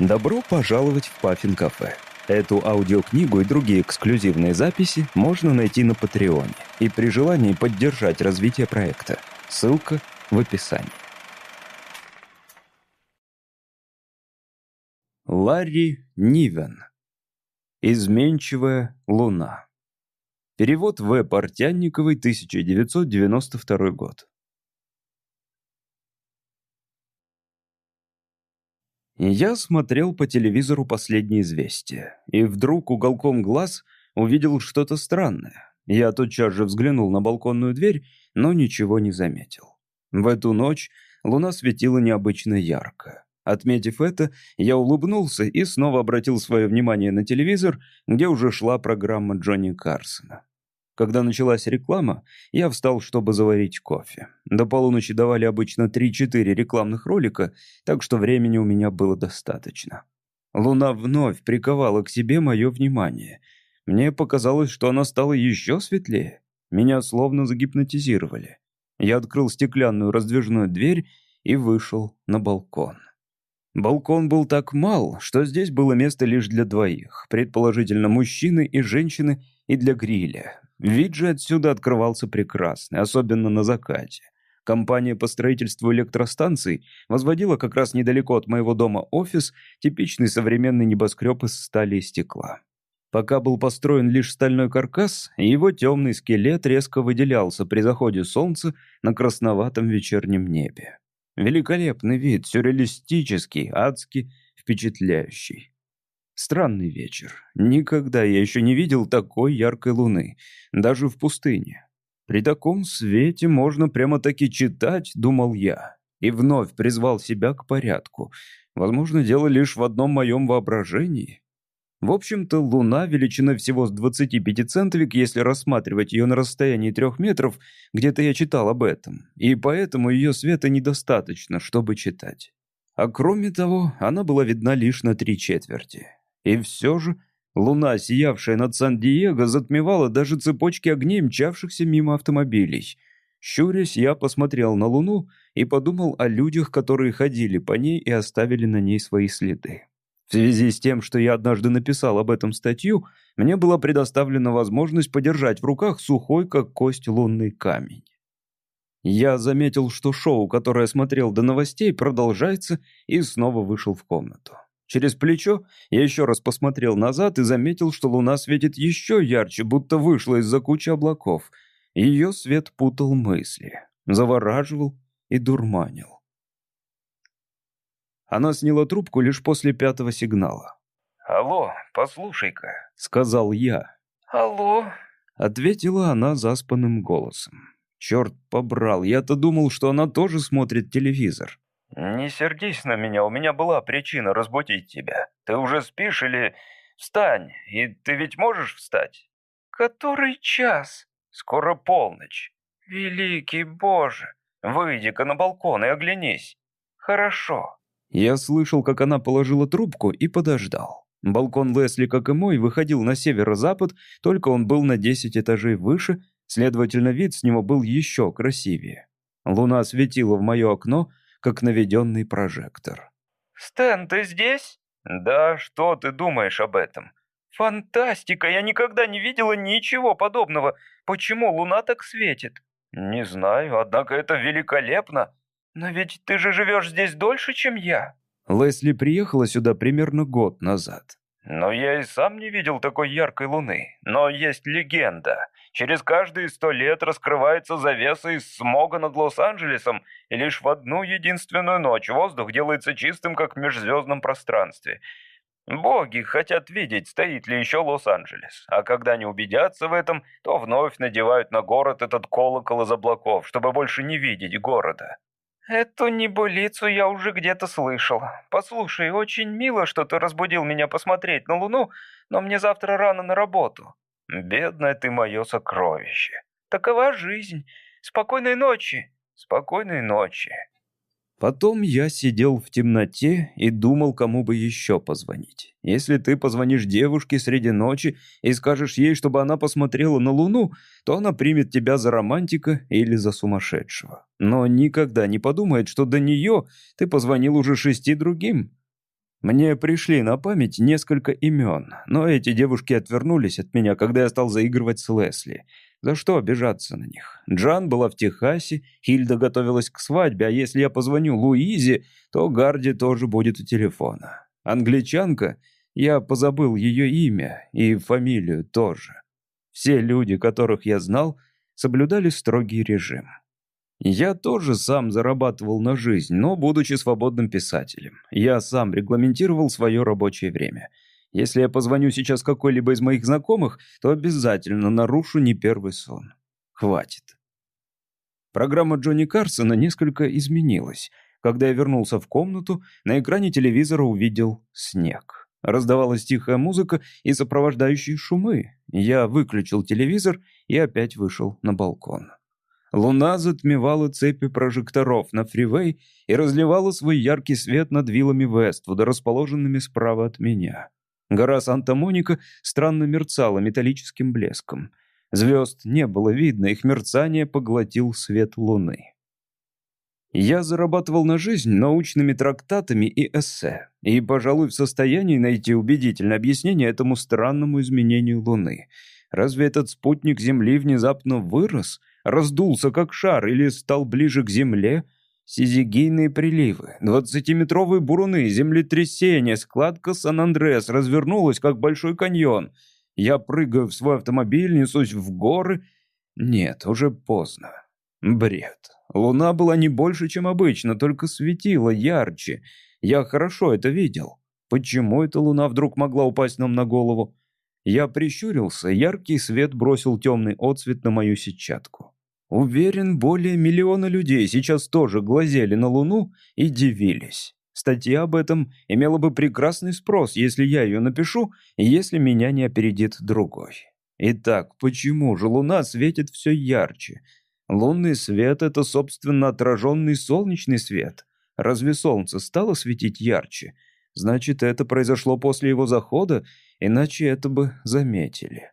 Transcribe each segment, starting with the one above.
Добро пожаловать в Паффин Кафе. Эту аудиокнигу и другие эксклюзивные записи можно найти на Патреоне и при желании поддержать развитие проекта. Ссылка в описании. Ларри Нивен. Изменчивая луна. Перевод В. Портянниковой, 1992 год. Я смотрел по телевизору последние известия, и вдруг уголком глаз увидел что-то странное. Я тотчас же взглянул на балконную дверь, но ничего не заметил. В эту ночь луна светила необычно ярко. Отметив это, я улыбнулся и снова обратил свое внимание на телевизор, где уже шла программа Джонни Карсона. Когда началась реклама, я встал, чтобы заварить кофе. До полуночи давали обычно 3-4 рекламных ролика, так что времени у меня было достаточно. Луна вновь приковала к себе мое внимание. Мне показалось, что она стала еще светлее. Меня словно загипнотизировали. Я открыл стеклянную раздвижную дверь и вышел на балкон. Балкон был так мал, что здесь было место лишь для двоих, предположительно мужчины и женщины, и для гриля. Вид же отсюда открывался прекрасный, особенно на закате. Компания по строительству электростанций возводила как раз недалеко от моего дома офис, типичный современный небоскреб из стали и стекла. Пока был построен лишь стальной каркас, его темный скелет резко выделялся при заходе солнца на красноватом вечернем небе. Великолепный вид, сюрреалистический, адский, впечатляющий. Странный вечер. Никогда я еще не видел такой яркой луны, даже в пустыне. При таком свете можно прямо-таки читать, думал я, и вновь призвал себя к порядку. Возможно, дело лишь в одном моем воображении. В общем-то, луна величиной всего с 25 центовик, если рассматривать ее на расстоянии трех метров, где-то я читал об этом, и поэтому ее света недостаточно, чтобы читать. А кроме того, она была видна лишь на три четверти. И все же луна, сиявшая над Сан-Диего, затмевала даже цепочки огней, мчавшихся мимо автомобилей. Щурясь, я посмотрел на луну и подумал о людях, которые ходили по ней и оставили на ней свои следы. В связи с тем, что я однажды написал об этом статью, мне была предоставлена возможность подержать в руках сухой, как кость, лунный камень. Я заметил, что шоу, которое смотрел до новостей, продолжается, и снова вышел в комнату. Через плечо я еще раз посмотрел назад и заметил, что луна светит еще ярче, будто вышла из-за кучи облаков. Ее свет путал мысли, завораживал и дурманил. Она сняла трубку лишь после пятого сигнала. «Алло, послушай-ка», — сказал я. «Алло», — ответила она заспанным голосом. Черт побрал, я-то думал, что она тоже смотрит телевизор. «Не сердись на меня, у меня была причина разбудить тебя. Ты уже спишь или... Встань, и ты ведь можешь встать?» «Который час?» «Скоро полночь». «Великий Боже!» «Выйди-ка на балкон и оглянись». «Хорошо». Я слышал, как она положила трубку и подождал. Балкон Лесли, как и мой, выходил на северо-запад, только он был на 10 этажей выше, следовательно, вид с него был еще красивее. Луна светила в мое окно, как наведенный прожектор. «Стэн, ты здесь?» «Да, что ты думаешь об этом?» «Фантастика! Я никогда не видела ничего подобного. Почему луна так светит?» «Не знаю, однако это великолепно». «Но ведь ты же живешь здесь дольше, чем я». Лесли приехала сюда примерно год назад. «Но я и сам не видел такой яркой луны. Но есть легенда. Через каждые сто лет раскрывается завеса из смога над Лос-Анджелесом, и лишь в одну единственную ночь воздух делается чистым, как в межзвездном пространстве. Боги хотят видеть, стоит ли еще Лос-Анджелес, а когда не убедятся в этом, то вновь надевают на город этот колокол из облаков, чтобы больше не видеть города. «Эту небылицу я уже где-то слышал. Послушай, очень мило, что ты разбудил меня посмотреть на Луну, но мне завтра рано на работу». «Бедное ты мое сокровище». «Такова жизнь. Спокойной ночи». «Спокойной ночи». Потом я сидел в темноте и думал, кому бы еще позвонить. Если ты позвонишь девушке среди ночи и скажешь ей, чтобы она посмотрела на Луну, то она примет тебя за романтика или за сумасшедшего. Но никогда не подумает, что до нее ты позвонил уже шести другим. Мне пришли на память несколько имен, но эти девушки отвернулись от меня, когда я стал заигрывать с Лесли. За что обижаться на них? Джан была в Техасе, Хильда готовилась к свадьбе, а если я позвоню Луизе, то Гарди тоже будет у телефона. Англичанка, я позабыл ее имя и фамилию тоже. Все люди, которых я знал, соблюдали строгий режим. Я тоже сам зарабатывал на жизнь, но будучи свободным писателем. Я сам регламентировал свое рабочее время. Если я позвоню сейчас какой-либо из моих знакомых, то обязательно нарушу не первый сон. Хватит. Программа Джонни Карсона несколько изменилась. Когда я вернулся в комнату, на экране телевизора увидел снег. Раздавалась тихая музыка и сопровождающие шумы. Я выключил телевизор и опять вышел на балкон. Луна затмевала цепи прожекторов на фривей и разливала свой яркий свет над виллами Вествуда, расположенными справа от меня. Гора Санта-Моника странно мерцала металлическим блеском. Звезд не было видно, их мерцание поглотил свет луны. Я зарабатывал на жизнь научными трактатами и эссе, и, пожалуй, в состоянии найти убедительное объяснение этому странному изменению Луны. Разве этот спутник Земли внезапно вырос — раздулся как шар или стал ближе к земле. Сизигийные приливы, двадцатиметровые буруны, землетрясения, складка Сан-Андреас развернулась, как большой каньон. Я прыгаю в свой автомобиль, несусь в горы. Нет, уже поздно. Бред. Луна была не больше, чем обычно, только светила ярче. Я хорошо это видел. Почему эта луна вдруг могла упасть нам на голову? Я прищурился, яркий свет бросил темный отсвет на мою сетчатку. Уверен, более миллиона людей сейчас тоже глазели на Луну и дивились. Статья об этом имела бы прекрасный спрос, если я ее напишу, и если меня не опередит другой. Итак, почему же Луна светит все ярче? Лунный свет — это, собственно, отраженный солнечный свет. Разве Солнце стало светить ярче? Значит, это произошло после его захода, иначе это бы заметили.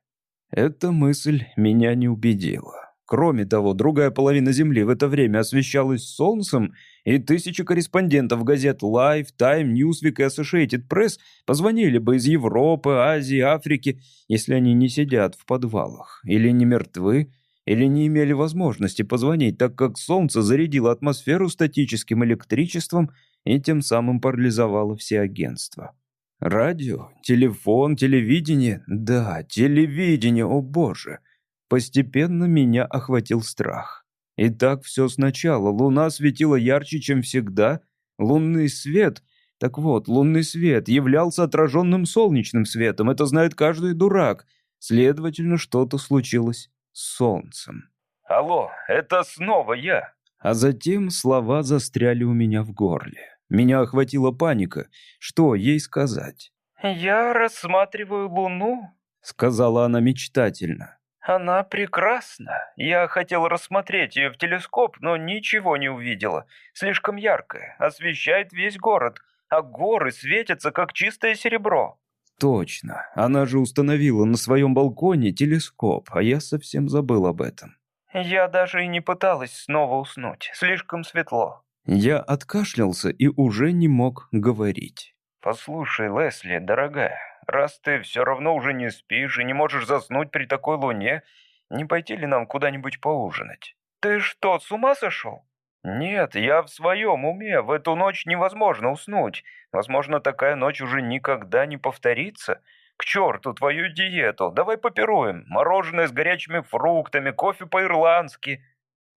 Эта мысль меня не убедила. Кроме того, другая половина Земли в это время освещалась солнцем, и тысячи корреспондентов газет Life, Time, Newsweek и Associated Press позвонили бы из Европы, Азии, Африки, если они не сидят в подвалах, или не мертвы, или не имели возможности позвонить, так как солнце зарядило атмосферу статическим электричеством и тем самым парализовало все агентства. Радио, телефон, телевидение. Да, телевидение, о боже. Постепенно меня охватил страх. И так все сначала. Луна светила ярче, чем всегда. Лунный свет... Так вот, лунный свет являлся отраженным солнечным светом. Это знает каждый дурак. Следовательно, что-то случилось с солнцем. «Алло, это снова я!» А затем слова застряли у меня в горле. Меня охватила паника. Что ей сказать? «Я рассматриваю Луну», — сказала она мечтательно. «Она прекрасна. Я хотел рассмотреть ее в телескоп, но ничего не увидела. Слишком яркая, освещает весь город, а горы светятся, как чистое серебро». «Точно. Она же установила на своем балконе телескоп, а я совсем забыл об этом». «Я даже и не пыталась снова уснуть. Слишком светло. Я откашлялся и уже не мог говорить. «Послушай, Лесли, дорогая, раз ты все равно уже не спишь и не можешь заснуть при такой луне, не пойти ли нам куда-нибудь поужинать?» «Ты что, с ума сошел?» «Нет, я в своем уме. В эту ночь невозможно уснуть. Возможно, такая ночь уже никогда не повторится. К черту твою диету. Давай попируем. Мороженое с горячими фруктами, кофе по-ирландски».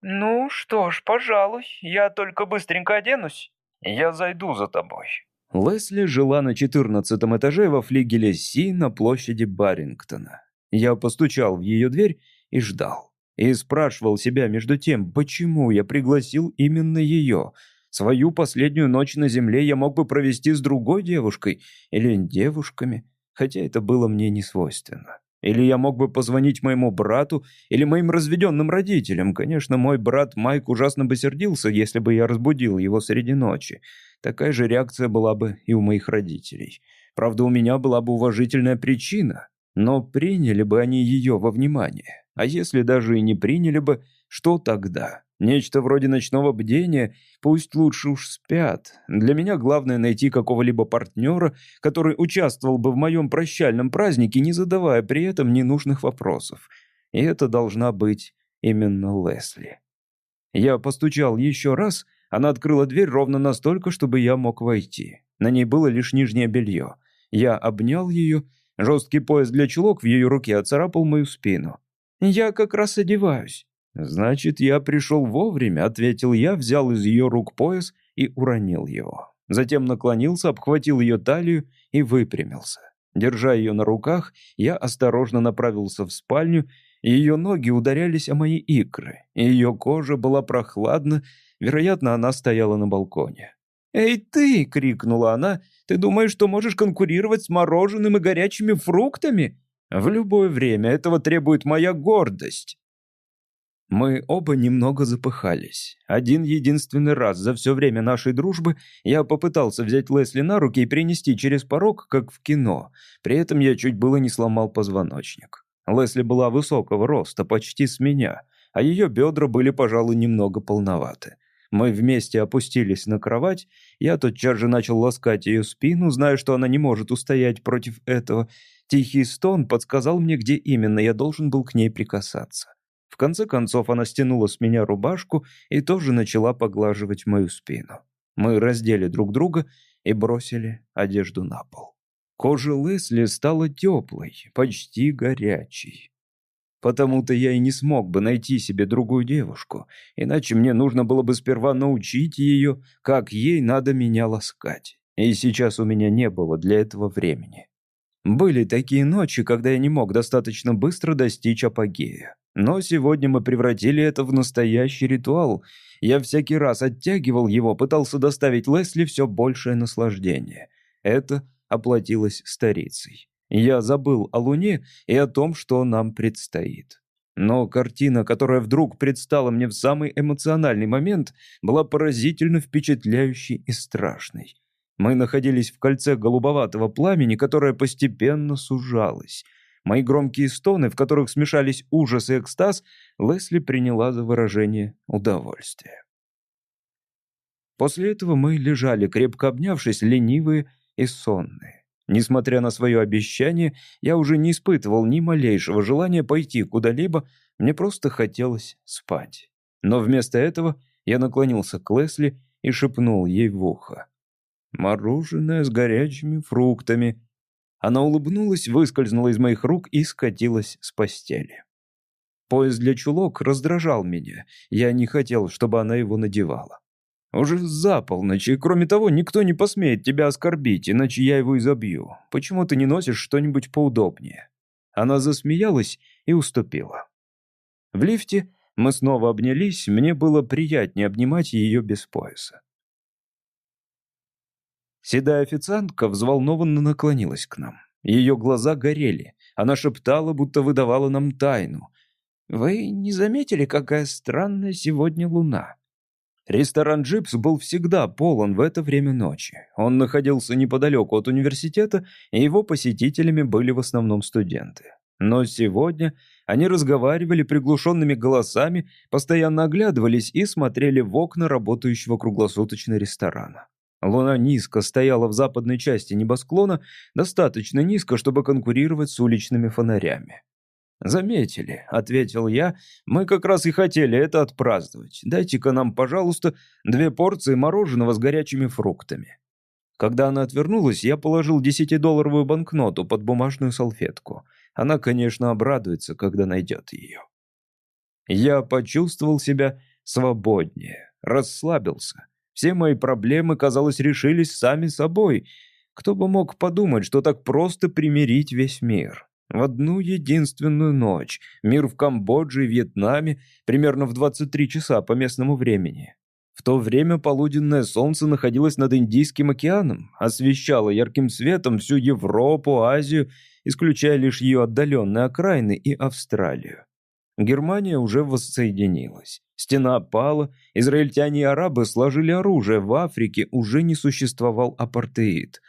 «Ну что ж, пожалуй, я только быстренько оденусь. Я зайду за тобой». Лесли жила на четырнадцатом этаже во флигеле Си на площади Барингтона. Я постучал в ее дверь и ждал. И спрашивал себя между тем, почему я пригласил именно ее. Свою последнюю ночь на земле я мог бы провести с другой девушкой или девушками, хотя это было мне не свойственно. Или я мог бы позвонить моему брату или моим разведенным родителям. Конечно, мой брат Майк ужасно бы сердился, если бы я разбудил его среди ночи. Такая же реакция была бы и у моих родителей. Правда, у меня была бы уважительная причина. Но приняли бы они ее во внимание. А если даже и не приняли бы, Что тогда? Нечто вроде ночного бдения, пусть лучше уж спят. Для меня главное найти какого-либо партнера, который участвовал бы в моем прощальном празднике, не задавая при этом ненужных вопросов. И это должна быть именно Лесли. Я постучал еще раз, она открыла дверь ровно настолько, чтобы я мог войти. На ней было лишь нижнее белье. Я обнял ее, жесткий пояс для чулок в ее руке оцарапал мою спину. «Я как раз одеваюсь». «Значит, я пришел вовремя», — ответил я, взял из ее рук пояс и уронил его. Затем наклонился, обхватил ее талию и выпрямился. Держа ее на руках, я осторожно направился в спальню, ее ноги ударялись о мои икры, и ее кожа была прохладна, вероятно, она стояла на балконе. «Эй ты!» — крикнула она. «Ты думаешь, что можешь конкурировать с мороженым и горячими фруктами? В любое время этого требует моя гордость». Мы оба немного запыхались. Один единственный раз за все время нашей дружбы я попытался взять Лесли на руки и принести через порог, как в кино. При этом я чуть было не сломал позвоночник. Лесли была высокого роста, почти с меня, а ее бедра были, пожалуй, немного полноваты. Мы вместе опустились на кровать, я тотчас же начал ласкать ее спину, зная, что она не может устоять против этого. Тихий стон подсказал мне, где именно я должен был к ней прикасаться. В конце концов она стянула с меня рубашку и тоже начала поглаживать мою спину. Мы раздели друг друга и бросили одежду на пол. Кожа Лесли стала теплой, почти горячей. Потому-то я и не смог бы найти себе другую девушку, иначе мне нужно было бы сперва научить ее, как ей надо меня ласкать. И сейчас у меня не было для этого времени. Были такие ночи, когда я не мог достаточно быстро достичь апогея. Но сегодня мы превратили это в настоящий ритуал. Я всякий раз оттягивал его, пытался доставить Лесли все большее наслаждение. Это оплатилось старицей. Я забыл о Луне и о том, что нам предстоит. Но картина, которая вдруг предстала мне в самый эмоциональный момент, была поразительно впечатляющей и страшной. Мы находились в кольце голубоватого пламени, которое постепенно сужалось. Мои громкие стоны, в которых смешались ужас и экстаз, Лесли приняла за выражение удовольствия. После этого мы лежали, крепко обнявшись, ленивые и сонные. Несмотря на свое обещание, я уже не испытывал ни малейшего желания пойти куда-либо, мне просто хотелось спать. Но вместо этого я наклонился к Лесли и шепнул ей в ухо. Мороженое с горячими фруктами. Она улыбнулась, выскользнула из моих рук и скатилась с постели. Пояс для чулок раздражал меня. Я не хотел, чтобы она его надевала. Уже за полночь, и кроме того, никто не посмеет тебя оскорбить, иначе я его изобью. Почему ты не носишь что-нибудь поудобнее?» Она засмеялась и уступила. В лифте мы снова обнялись, мне было приятнее обнимать ее без пояса. Седая официантка взволнованно наклонилась к нам. Ее глаза горели. Она шептала, будто выдавала нам тайну. «Вы не заметили, какая странная сегодня луна?» Ресторан «Джипс» был всегда полон в это время ночи. Он находился неподалеку от университета, и его посетителями были в основном студенты. Но сегодня они разговаривали приглушенными голосами, постоянно оглядывались и смотрели в окна работающего круглосуточно ресторана. Луна низко стояла в западной части небосклона, достаточно низко, чтобы конкурировать с уличными фонарями. «Заметили», — ответил я, — «мы как раз и хотели это отпраздновать. Дайте-ка нам, пожалуйста, две порции мороженого с горячими фруктами». Когда она отвернулась, я положил десятидолларовую банкноту под бумажную салфетку. Она, конечно, обрадуется, когда найдет ее. Я почувствовал себя свободнее, расслабился. Все мои проблемы, казалось, решились сами собой. Кто бы мог подумать, что так просто примирить весь мир? В одну единственную ночь. Мир в Камбодже и Вьетнаме примерно в 23 часа по местному времени. В то время полуденное солнце находилось над Индийским океаном, освещало ярким светом всю Европу, Азию, исключая лишь ее отдаленные окраины и Австралию. Германия уже воссоединилась. Стена пала, израильтяне и арабы сложили оружие, в Африке уже не существовал апартеид.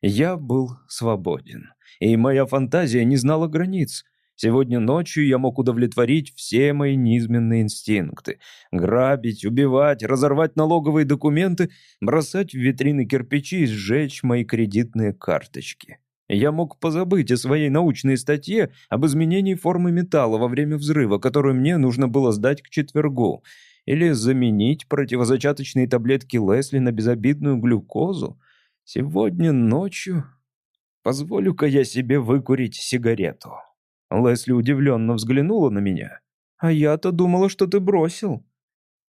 Я был свободен, и моя фантазия не знала границ. Сегодня ночью я мог удовлетворить все мои низменные инстинкты. Грабить, убивать, разорвать налоговые документы, бросать в витрины кирпичи и сжечь мои кредитные карточки. Я мог позабыть о своей научной статье об изменении формы металла во время взрыва, которую мне нужно было сдать к четвергу, или заменить противозачаточные таблетки Лесли на безобидную глюкозу. Сегодня ночью позволю-ка я себе выкурить сигарету. Лесли удивленно взглянула на меня. «А я-то думала, что ты бросил».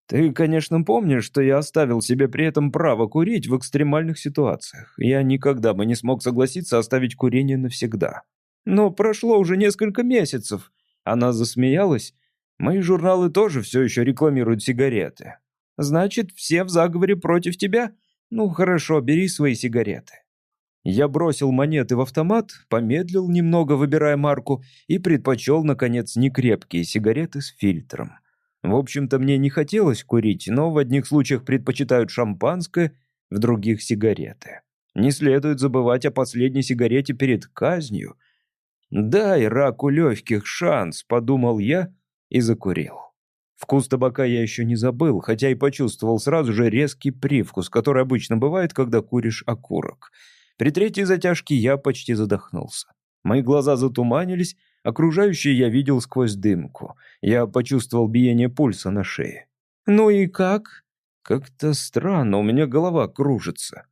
«Ты, конечно, помнишь, что я оставил себе при этом право курить в экстремальных ситуациях. Я никогда бы не смог согласиться оставить курение навсегда. Но прошло уже несколько месяцев». Она засмеялась. «Мои журналы тоже все еще рекламируют сигареты. Значит, все в заговоре против тебя? Ну, хорошо, бери свои сигареты». Я бросил монеты в автомат, помедлил немного, выбирая марку, и предпочел, наконец, некрепкие сигареты с фильтром. В общем-то, мне не хотелось курить, но в одних случаях предпочитают шампанское, в других — сигареты. Не следует забывать о последней сигарете перед казнью. «Дай раку легких шанс», — подумал я и закурил. Вкус табака я еще не забыл, хотя и почувствовал сразу же резкий привкус, который обычно бывает, когда куришь окурок — при третьей затяжке я почти задохнулся. Мои глаза затуманились, окружающее я видел сквозь дымку. Я почувствовал биение пульса на шее. «Ну и как?» «Как-то странно, у меня голова кружится».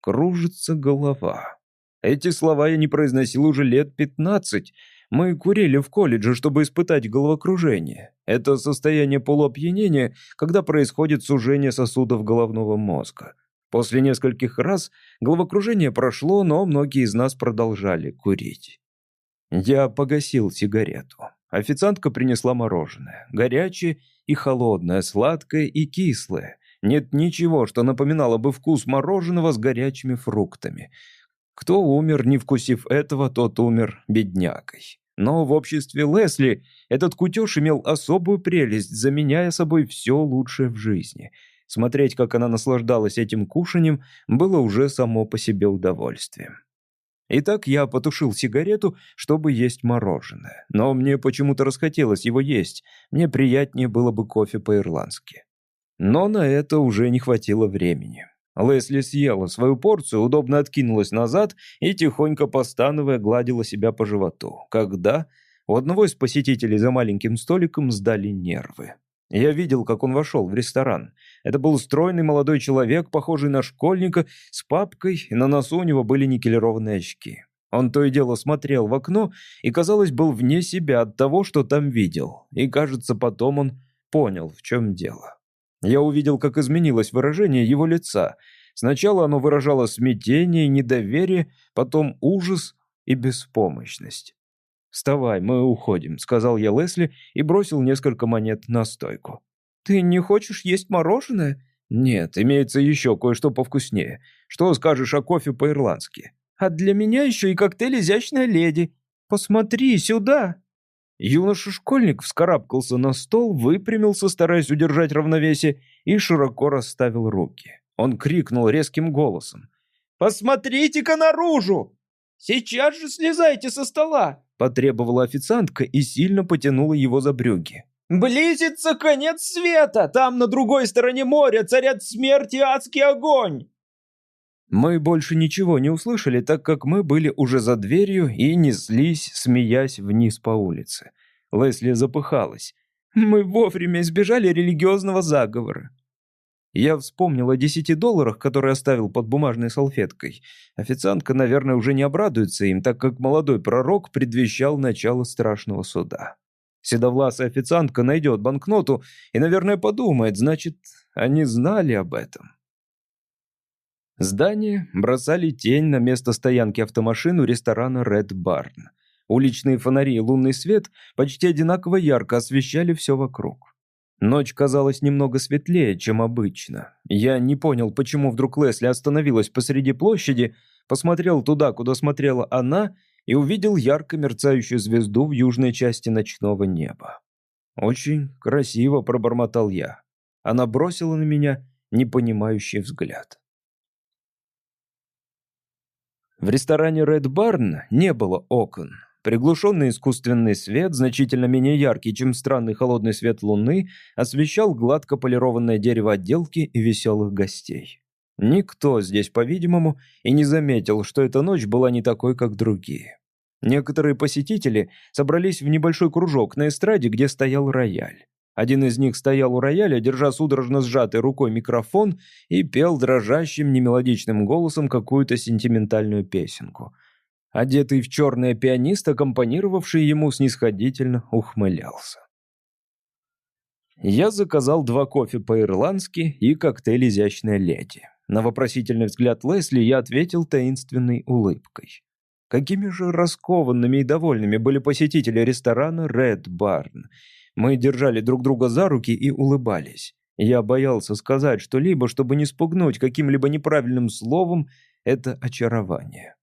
«Кружится голова». Эти слова я не произносил уже лет пятнадцать. Мы курили в колледже, чтобы испытать головокружение. Это состояние полуопьянения, когда происходит сужение сосудов головного мозга. После нескольких раз головокружение прошло, но многие из нас продолжали курить. Я погасил сигарету. Официантка принесла мороженое. Горячее и холодное, сладкое и кислое. Нет ничего, что напоминало бы вкус мороженого с горячими фруктами. Кто умер, не вкусив этого, тот умер беднякой. Но в обществе Лесли этот кутеж имел особую прелесть, заменяя собой все лучшее в жизни — Смотреть, как она наслаждалась этим кушанием, было уже само по себе удовольствием. Итак, я потушил сигарету, чтобы есть мороженое. Но мне почему-то расхотелось его есть. Мне приятнее было бы кофе по-ирландски. Но на это уже не хватило времени. Лесли съела свою порцию, удобно откинулась назад и, тихонько постановая, гладила себя по животу. Когда у одного из посетителей за маленьким столиком сдали нервы. Я видел, как он вошел в ресторан. Это был стройный молодой человек, похожий на школьника, с папкой, и на носу у него были никелированные очки. Он то и дело смотрел в окно и, казалось, был вне себя от того, что там видел. И, кажется, потом он понял, в чем дело. Я увидел, как изменилось выражение его лица. Сначала оно выражало смятение и недоверие, потом ужас и беспомощность. «Вставай, мы уходим», — сказал я Лесли и бросил несколько монет на стойку. «Ты не хочешь есть мороженое?» «Нет, имеется еще кое-что повкуснее. Что скажешь о кофе по-ирландски?» «А для меня еще и коктейль «Изящная леди». Посмотри сюда!» Юноша-школьник вскарабкался на стол, выпрямился, стараясь удержать равновесие, и широко расставил руки. Он крикнул резким голосом. «Посмотрите-ка наружу! Сейчас же слезайте со стола! Потребовала официантка и сильно потянула его за брюки. «Близится конец света! Там, на другой стороне моря, царят смерть и адский огонь!» Мы больше ничего не услышали, так как мы были уже за дверью и неслись, смеясь вниз по улице. Лесли запыхалась. «Мы вовремя избежали религиозного заговора. Я вспомнил о десяти долларах, которые оставил под бумажной салфеткой. Официантка, наверное, уже не обрадуется им, так как молодой пророк предвещал начало страшного суда. Седовласая официантка найдет банкноту и, наверное, подумает, значит, они знали об этом. Здание бросали тень на место стоянки автомашин ресторана Red Barn. Уличные фонари и лунный свет почти одинаково ярко освещали все вокруг. Ночь казалась немного светлее, чем обычно. Я не понял, почему вдруг Лесли остановилась посреди площади, посмотрел туда, куда смотрела она, и увидел ярко мерцающую звезду в южной части ночного неба. «Очень красиво», — пробормотал я. Она бросила на меня непонимающий взгляд. В ресторане Red Barn не было окон. Приглушенный искусственный свет, значительно менее яркий, чем странный холодный свет луны, освещал гладко полированное дерево отделки и веселых гостей. Никто здесь, по-видимому, и не заметил, что эта ночь была не такой, как другие. Некоторые посетители собрались в небольшой кружок на эстраде, где стоял рояль. Один из них стоял у рояля, держа судорожно сжатой рукой микрофон и пел дрожащим немелодичным голосом какую-то сентиментальную песенку. Одетый в черное пианист, аккомпанировавший ему, снисходительно ухмылялся. Я заказал два кофе по-ирландски и коктейль «Изящная леди». На вопросительный взгляд Лесли я ответил таинственной улыбкой. Какими же раскованными и довольными были посетители ресторана «Ред Барн». Мы держали друг друга за руки и улыбались. Я боялся сказать что-либо, чтобы не спугнуть каким-либо неправильным словом это очарование.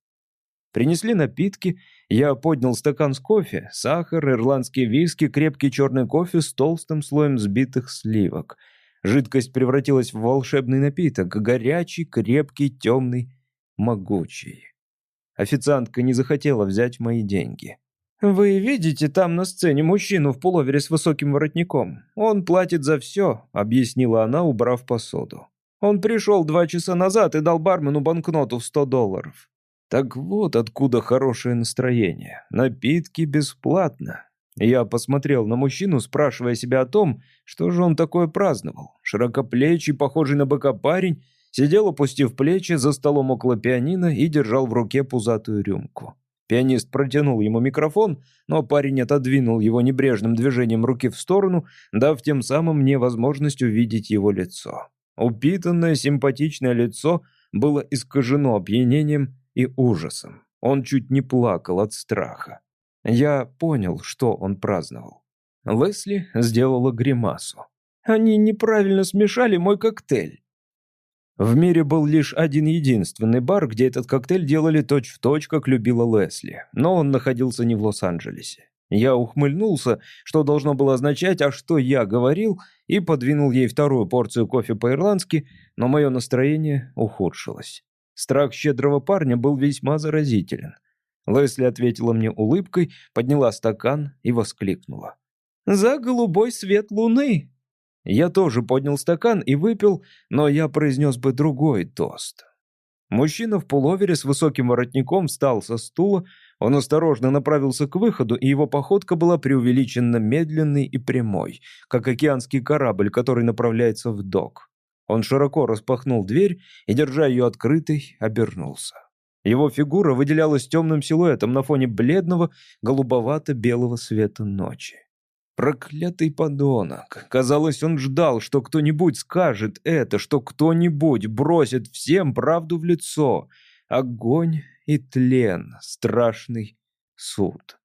Принесли напитки, я поднял стакан с кофе, сахар, ирландские виски, крепкий черный кофе с толстым слоем взбитых сливок. Жидкость превратилась в волшебный напиток, горячий, крепкий, темный, могучий. Официантка не захотела взять мои деньги. «Вы видите там на сцене мужчину в пуловере с высоким воротником? Он платит за все», — объяснила она, убрав посуду. «Он пришел два часа назад и дал бармену банкноту в сто долларов. Так вот откуда хорошее настроение. Напитки бесплатно. Я посмотрел на мужчину, спрашивая себя о том, что же он такое праздновал. Широкоплечий, похожий на быка парень, сидел, опустив плечи, за столом около пианино и держал в руке пузатую рюмку. Пианист протянул ему микрофон, но парень отодвинул его небрежным движением руки в сторону, дав тем самым мне возможность увидеть его лицо. Упитанное, симпатичное лицо было искажено опьянением и ужасом. Он чуть не плакал от страха. Я понял, что он праздновал. Лесли сделала гримасу. «Они неправильно смешали мой коктейль». В мире был лишь один единственный бар, где этот коктейль делали точь-в-точь, точь, как любила Лесли, но он находился не в Лос-Анджелесе. Я ухмыльнулся, что должно было означать «а что я говорил?» и подвинул ей вторую порцию кофе по-ирландски, но мое настроение ухудшилось. Страх щедрого парня был весьма заразителен. Лесли ответила мне улыбкой, подняла стакан и воскликнула. «За голубой свет луны!» Я тоже поднял стакан и выпил, но я произнес бы другой тост. Мужчина в пуловере с высоким воротником встал со стула, он осторожно направился к выходу, и его походка была преувеличенно медленной и прямой, как океанский корабль, который направляется в док. Он широко распахнул дверь и, держа ее открытой, обернулся. Его фигура выделялась темным силуэтом на фоне бледного, голубовато-белого света ночи. Проклятый подонок. Казалось, он ждал, что кто-нибудь скажет это, что кто-нибудь бросит всем правду в лицо. Огонь и тлен, страшный суд.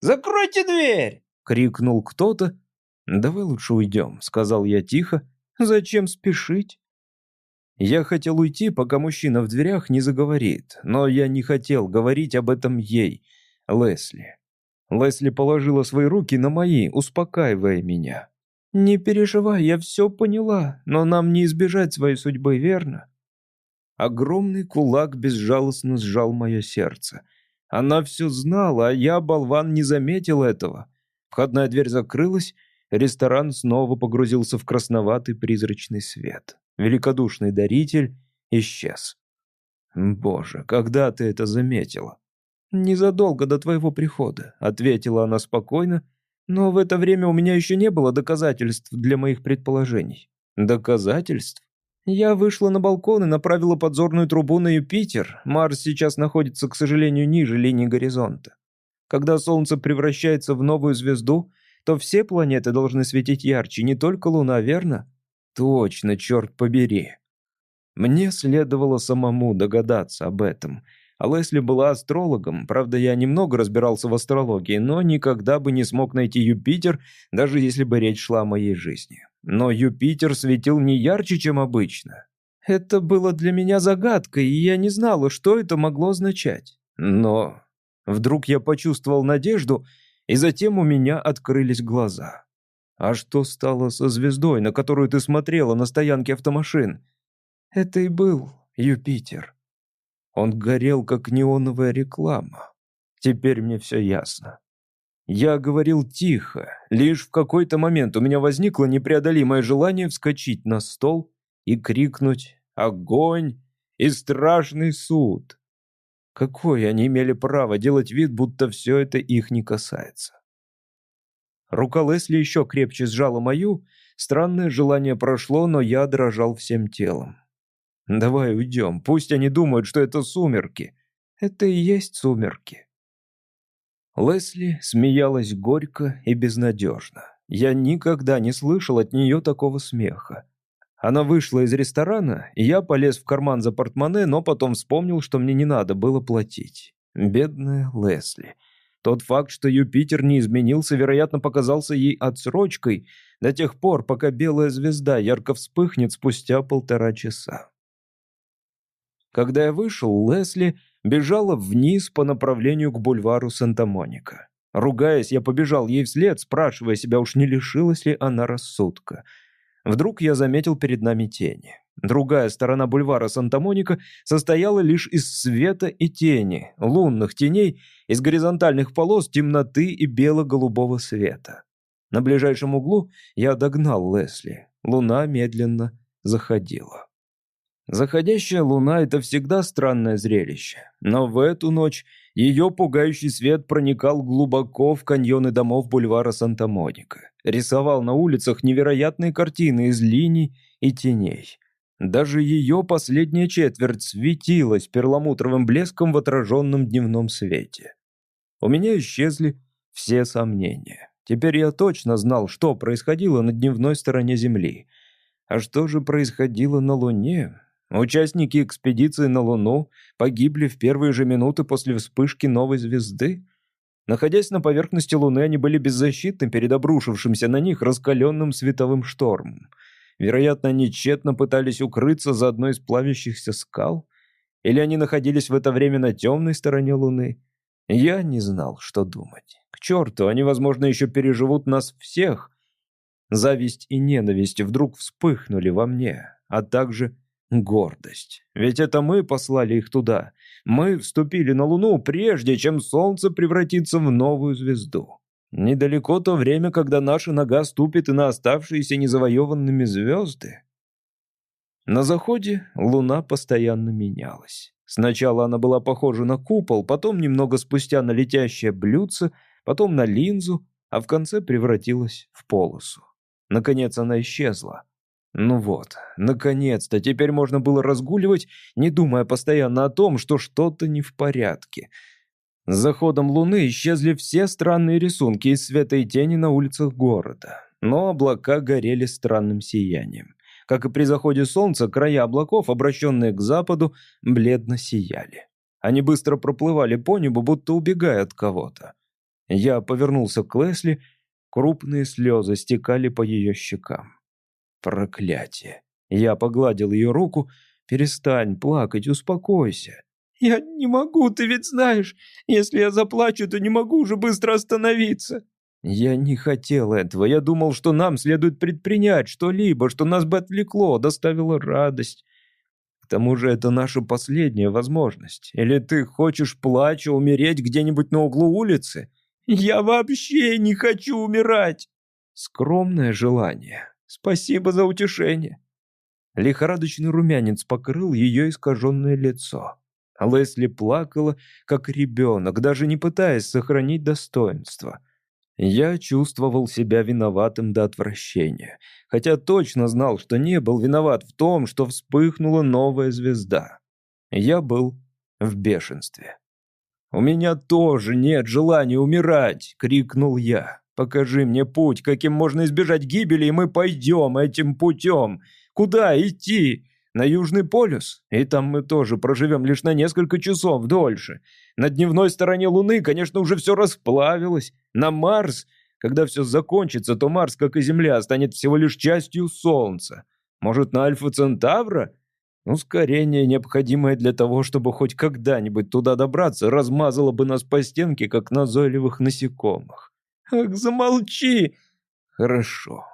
«Закройте дверь!» — крикнул кто-то. «Давай лучше уйдем», — сказал я тихо, Зачем спешить? Я хотел уйти, пока мужчина в дверях не заговорит, но я не хотел говорить об этом ей, Лесли. Лесли положила свои руки на мои, успокаивая меня. «Не переживай, я все поняла, но нам не избежать своей судьбы, верно?» Огромный кулак безжалостно сжал мое сердце. Она все знала, а я, болван, не заметил этого. Входная дверь закрылась, Ресторан снова погрузился в красноватый призрачный свет. Великодушный даритель исчез. «Боже, когда ты это заметила?» «Незадолго до твоего прихода», — ответила она спокойно, «но в это время у меня еще не было доказательств для моих предположений». «Доказательств?» Я вышла на балкон и направила подзорную трубу на Юпитер. Марс сейчас находится, к сожалению, ниже линии горизонта. Когда Солнце превращается в новую звезду, то все планеты должны светить ярче, не только Луна, верно? Точно, черт побери. Мне следовало самому догадаться об этом. А Лесли была астрологом, правда, я немного разбирался в астрологии, но никогда бы не смог найти Юпитер, даже если бы речь шла о моей жизни. Но Юпитер светил не ярче, чем обычно. Это было для меня загадкой, и я не знала, что это могло означать. Но вдруг я почувствовал надежду и затем у меня открылись глаза. «А что стало со звездой, на которую ты смотрела на стоянке автомашин?» «Это и был Юпитер. Он горел, как неоновая реклама. Теперь мне все ясно. Я говорил тихо. Лишь в какой-то момент у меня возникло непреодолимое желание вскочить на стол и крикнуть «Огонь!» и «Страшный суд!». Какое они имели право делать вид, будто все это их не касается? Рука Лесли еще крепче сжала мою. Странное желание прошло, но я дрожал всем телом. «Давай уйдем. Пусть они думают, что это сумерки. Это и есть сумерки». Лесли смеялась горько и безнадежно. Я никогда не слышал от нее такого смеха. Она вышла из ресторана, и я полез в карман за портмоне, но потом вспомнил, что мне не надо было платить. Бедная Лесли. Тот факт, что Юпитер не изменился, вероятно, показался ей отсрочкой до тех пор, пока белая звезда ярко вспыхнет спустя полтора часа. Когда я вышел, Лесли бежала вниз по направлению к бульвару Санта-Моника. Ругаясь, я побежал ей вслед, спрашивая себя, уж не лишилась ли она рассудка. Вдруг я заметил перед нами тени. Другая сторона бульвара Санта-Моника состояла лишь из света и тени, лунных теней, из горизонтальных полос темноты и бело-голубого света. На ближайшем углу я догнал Лесли. Луна медленно заходила. Заходящая луна — это всегда странное зрелище. Но в эту ночь ее пугающий свет проникал глубоко в каньоны домов бульвара Санта-Моника. Рисовал на улицах невероятные картины из линий и теней. Даже ее последняя четверть светилась перламутровым блеском в отраженном дневном свете. У меня исчезли все сомнения. Теперь я точно знал, что происходило на дневной стороне Земли. А что же происходило на Луне, Участники экспедиции на Луну погибли в первые же минуты после вспышки новой звезды. Находясь на поверхности Луны, они были беззащитны перед обрушившимся на них раскаленным световым штормом. Вероятно, они тщетно пытались укрыться за одной из плавящихся скал. Или они находились в это время на темной стороне Луны. Я не знал, что думать. К черту, они, возможно, еще переживут нас всех. Зависть и ненависть вдруг вспыхнули во мне, а также Гордость. Ведь это мы послали их туда. Мы вступили на Луну, прежде чем Солнце превратится в новую звезду. Недалеко то время, когда наша нога ступит и на оставшиеся незавоеванными звезды. На заходе Луна постоянно менялась. Сначала она была похожа на купол, потом немного спустя на летящее блюдце, потом на линзу, а в конце превратилась в полосу. Наконец она исчезла. Ну вот, наконец-то, теперь можно было разгуливать, не думая постоянно о том, что что-то не в порядке. С заходом луны исчезли все странные рисунки из света и тени на улицах города. Но облака горели странным сиянием. Как и при заходе солнца, края облаков, обращенные к западу, бледно сияли. Они быстро проплывали по небу, будто убегая от кого-то. Я повернулся к Лесли, крупные слезы стекали по ее щекам. Проклятие. Я погладил ее руку. «Перестань плакать, успокойся». «Я не могу, ты ведь знаешь. Если я заплачу, то не могу уже быстро остановиться». «Я не хотел этого. Я думал, что нам следует предпринять что-либо, что нас бы отвлекло, доставило радость. К тому же это наша последняя возможность. Или ты хочешь, плача, умереть где-нибудь на углу улицы?» «Я вообще не хочу умирать!» Скромное желание. Спасибо за утешение». Лихорадочный румянец покрыл ее искаженное лицо. Лесли плакала, как ребенок, даже не пытаясь сохранить достоинство. Я чувствовал себя виноватым до отвращения, хотя точно знал, что не был виноват в том, что вспыхнула новая звезда. Я был в бешенстве. «У меня тоже нет желания умирать!» — крикнул я. Покажи мне путь, каким можно избежать гибели, и мы пойдем этим путем. Куда идти? На Южный полюс? И там мы тоже проживем лишь на несколько часов дольше. На дневной стороне Луны, конечно, уже все расплавилось. На Марс? Когда все закончится, то Марс, как и Земля, станет всего лишь частью Солнца. Может, на Альфа Центавра? Ускорение, необходимое для того, чтобы хоть когда-нибудь туда добраться, размазало бы нас по стенке, как назойливых насекомых. Ах, замолчи!» «Хорошо.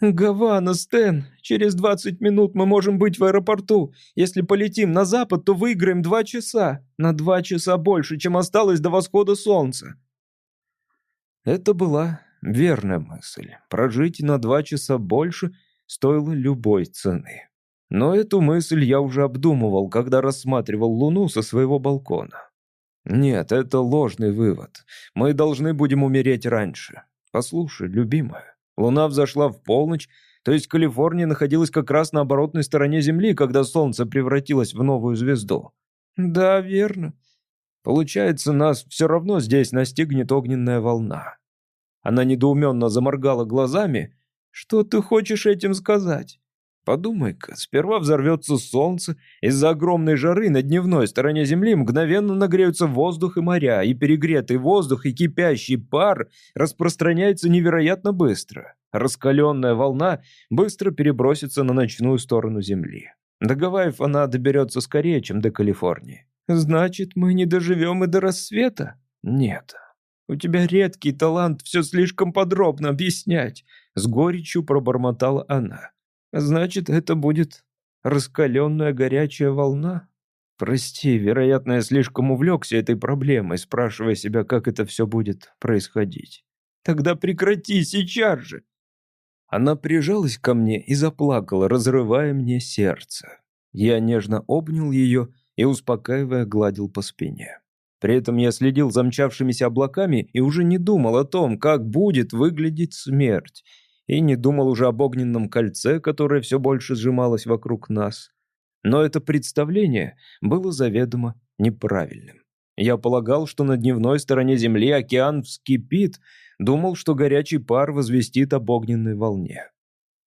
«Гавана, Стэн, через 20 минут мы можем быть в аэропорту. Если полетим на запад, то выиграем два часа. На два часа больше, чем осталось до восхода солнца». Это была верная мысль. Прожить на два часа больше стоило любой цены. Но эту мысль я уже обдумывал, когда рассматривал Луну со своего балкона. Нет, это ложный вывод. Мы должны будем умереть раньше. Послушай, любимая, Луна взошла в полночь, то есть Калифорния находилась как раз на оборотной стороне Земли, когда Солнце превратилось в новую звезду. Да, верно. Получается, нас все равно здесь настигнет огненная волна. Она недоуменно заморгала глазами. Что ты хочешь этим сказать? Подумай-ка, сперва взорвется солнце, из-за огромной жары на дневной стороне Земли мгновенно нагреются воздух и моря, и перегретый воздух и кипящий пар распространяется невероятно быстро. Раскаленная волна быстро перебросится на ночную сторону Земли. До Гавайев она доберется скорее, чем до Калифорнии. Значит, мы не доживем и до рассвета? Нет. У тебя редкий талант все слишком подробно объяснять. С горечью пробормотала она. Значит, это будет раскаленная горячая волна? Прости, вероятно, я слишком увлекся этой проблемой, спрашивая себя, как это все будет происходить. Тогда прекрати сейчас же. Она прижалась ко мне и заплакала, разрывая мне сердце. Я нежно обнял ее и, успокаивая, гладил по спине. При этом я следил за мчавшимися облаками и уже не думал о том, как будет выглядеть смерть, и не думал уже об огненном кольце, которое все больше сжималось вокруг нас. Но это представление было заведомо неправильным. Я полагал, что на дневной стороне Земли океан вскипит, думал, что горячий пар возвестит об огненной волне.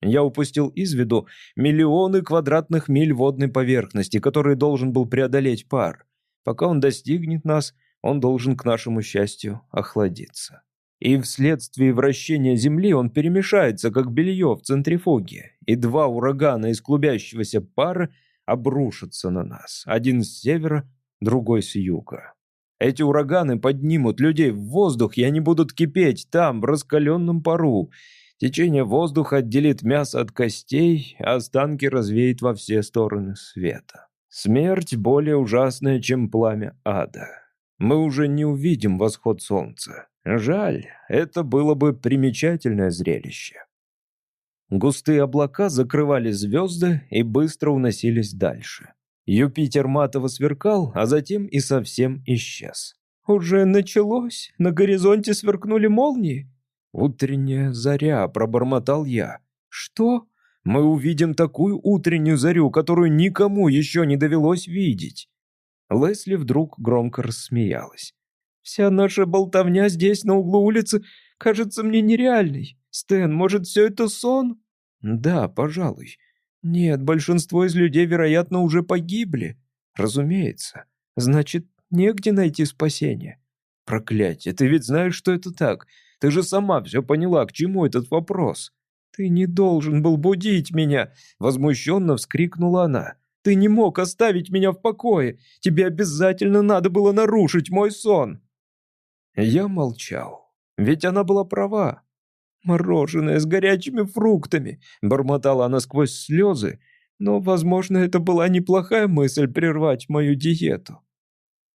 Я упустил из виду миллионы квадратных миль водной поверхности, которые должен был преодолеть пар. Пока он достигнет нас, он должен, к нашему счастью, охладиться и вследствие вращения Земли он перемешается, как белье в центрифуге, и два урагана из клубящегося пара обрушатся на нас, один с севера, другой с юга. Эти ураганы поднимут людей в воздух, и они будут кипеть там, в раскаленном пару. Течение воздуха отделит мясо от костей, а останки развеет во все стороны света. Смерть более ужасная, чем пламя ада. Мы уже не увидим восход солнца. Жаль, это было бы примечательное зрелище. Густые облака закрывали звезды и быстро уносились дальше. Юпитер матово сверкал, а затем и совсем исчез. «Уже началось? На горизонте сверкнули молнии?» «Утренняя заря», — пробормотал я. «Что?» «Мы увидим такую утреннюю зарю, которую никому еще не довелось видеть». Лесли вдруг громко рассмеялась. Вся наша болтовня здесь, на углу улицы, кажется мне нереальной. Стэн, может, все это сон? Да, пожалуй. Нет, большинство из людей, вероятно, уже погибли. Разумеется. Значит, негде найти спасение. Проклятие, ты ведь знаешь, что это так. Ты же сама все поняла, к чему этот вопрос. Ты не должен был будить меня, возмущенно вскрикнула она. Ты не мог оставить меня в покое. Тебе обязательно надо было нарушить мой сон. Я молчал. Ведь она была права. «Мороженое с горячими фруктами», — бормотала она сквозь слезы, но, возможно, это была неплохая мысль прервать мою диету.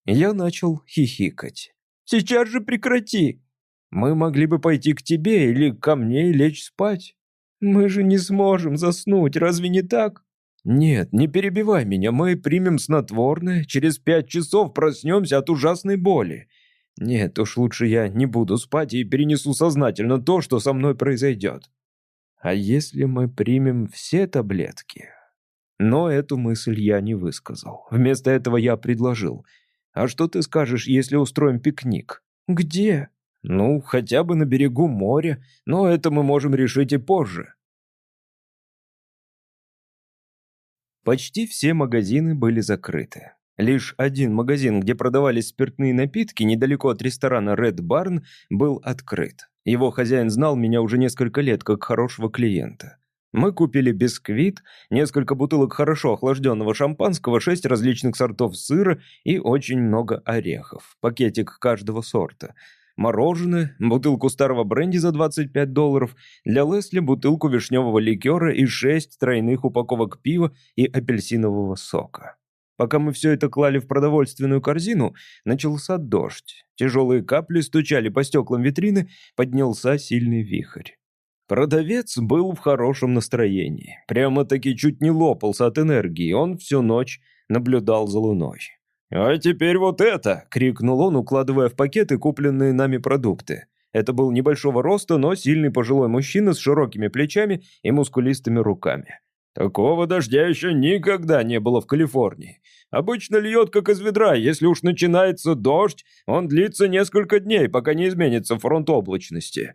Я начал хихикать. «Сейчас же прекрати!» «Мы могли бы пойти к тебе или ко мне и лечь спать». «Мы же не сможем заснуть, разве не так?» «Нет, не перебивай меня, мы примем снотворное, через пять часов проснемся от ужасной боли. Нет, уж лучше я не буду спать и перенесу сознательно то, что со мной произойдет. А если мы примем все таблетки? Но эту мысль я не высказал. Вместо этого я предложил. А что ты скажешь, если устроим пикник? Где? Ну, хотя бы на берегу моря, но это мы можем решить и позже. Почти все магазины были закрыты. Лишь один магазин, где продавались спиртные напитки, недалеко от ресторана Red Barn, был открыт. Его хозяин знал меня уже несколько лет как хорошего клиента. Мы купили бисквит, несколько бутылок хорошо охлажденного шампанского, шесть различных сортов сыра и очень много орехов, пакетик каждого сорта. мороженое, бутылку старого бренди за 25 долларов, для Лесли бутылку вишневого ликера и шесть тройных упаковок пива и апельсинового сока. Пока мы все это клали в продовольственную корзину, начался дождь. Тяжелые капли стучали по стеклам витрины, поднялся сильный вихрь. Продавец был в хорошем настроении. Прямо-таки чуть не лопался от энергии. Он всю ночь наблюдал за луной. «А теперь вот это!» — крикнул он, укладывая в пакеты купленные нами продукты. Это был небольшого роста, но сильный пожилой мужчина с широкими плечами и мускулистыми руками. Такого дождя еще никогда не было в Калифорнии. Обычно льет как из ведра, если уж начинается дождь, он длится несколько дней, пока не изменится фронт облачности.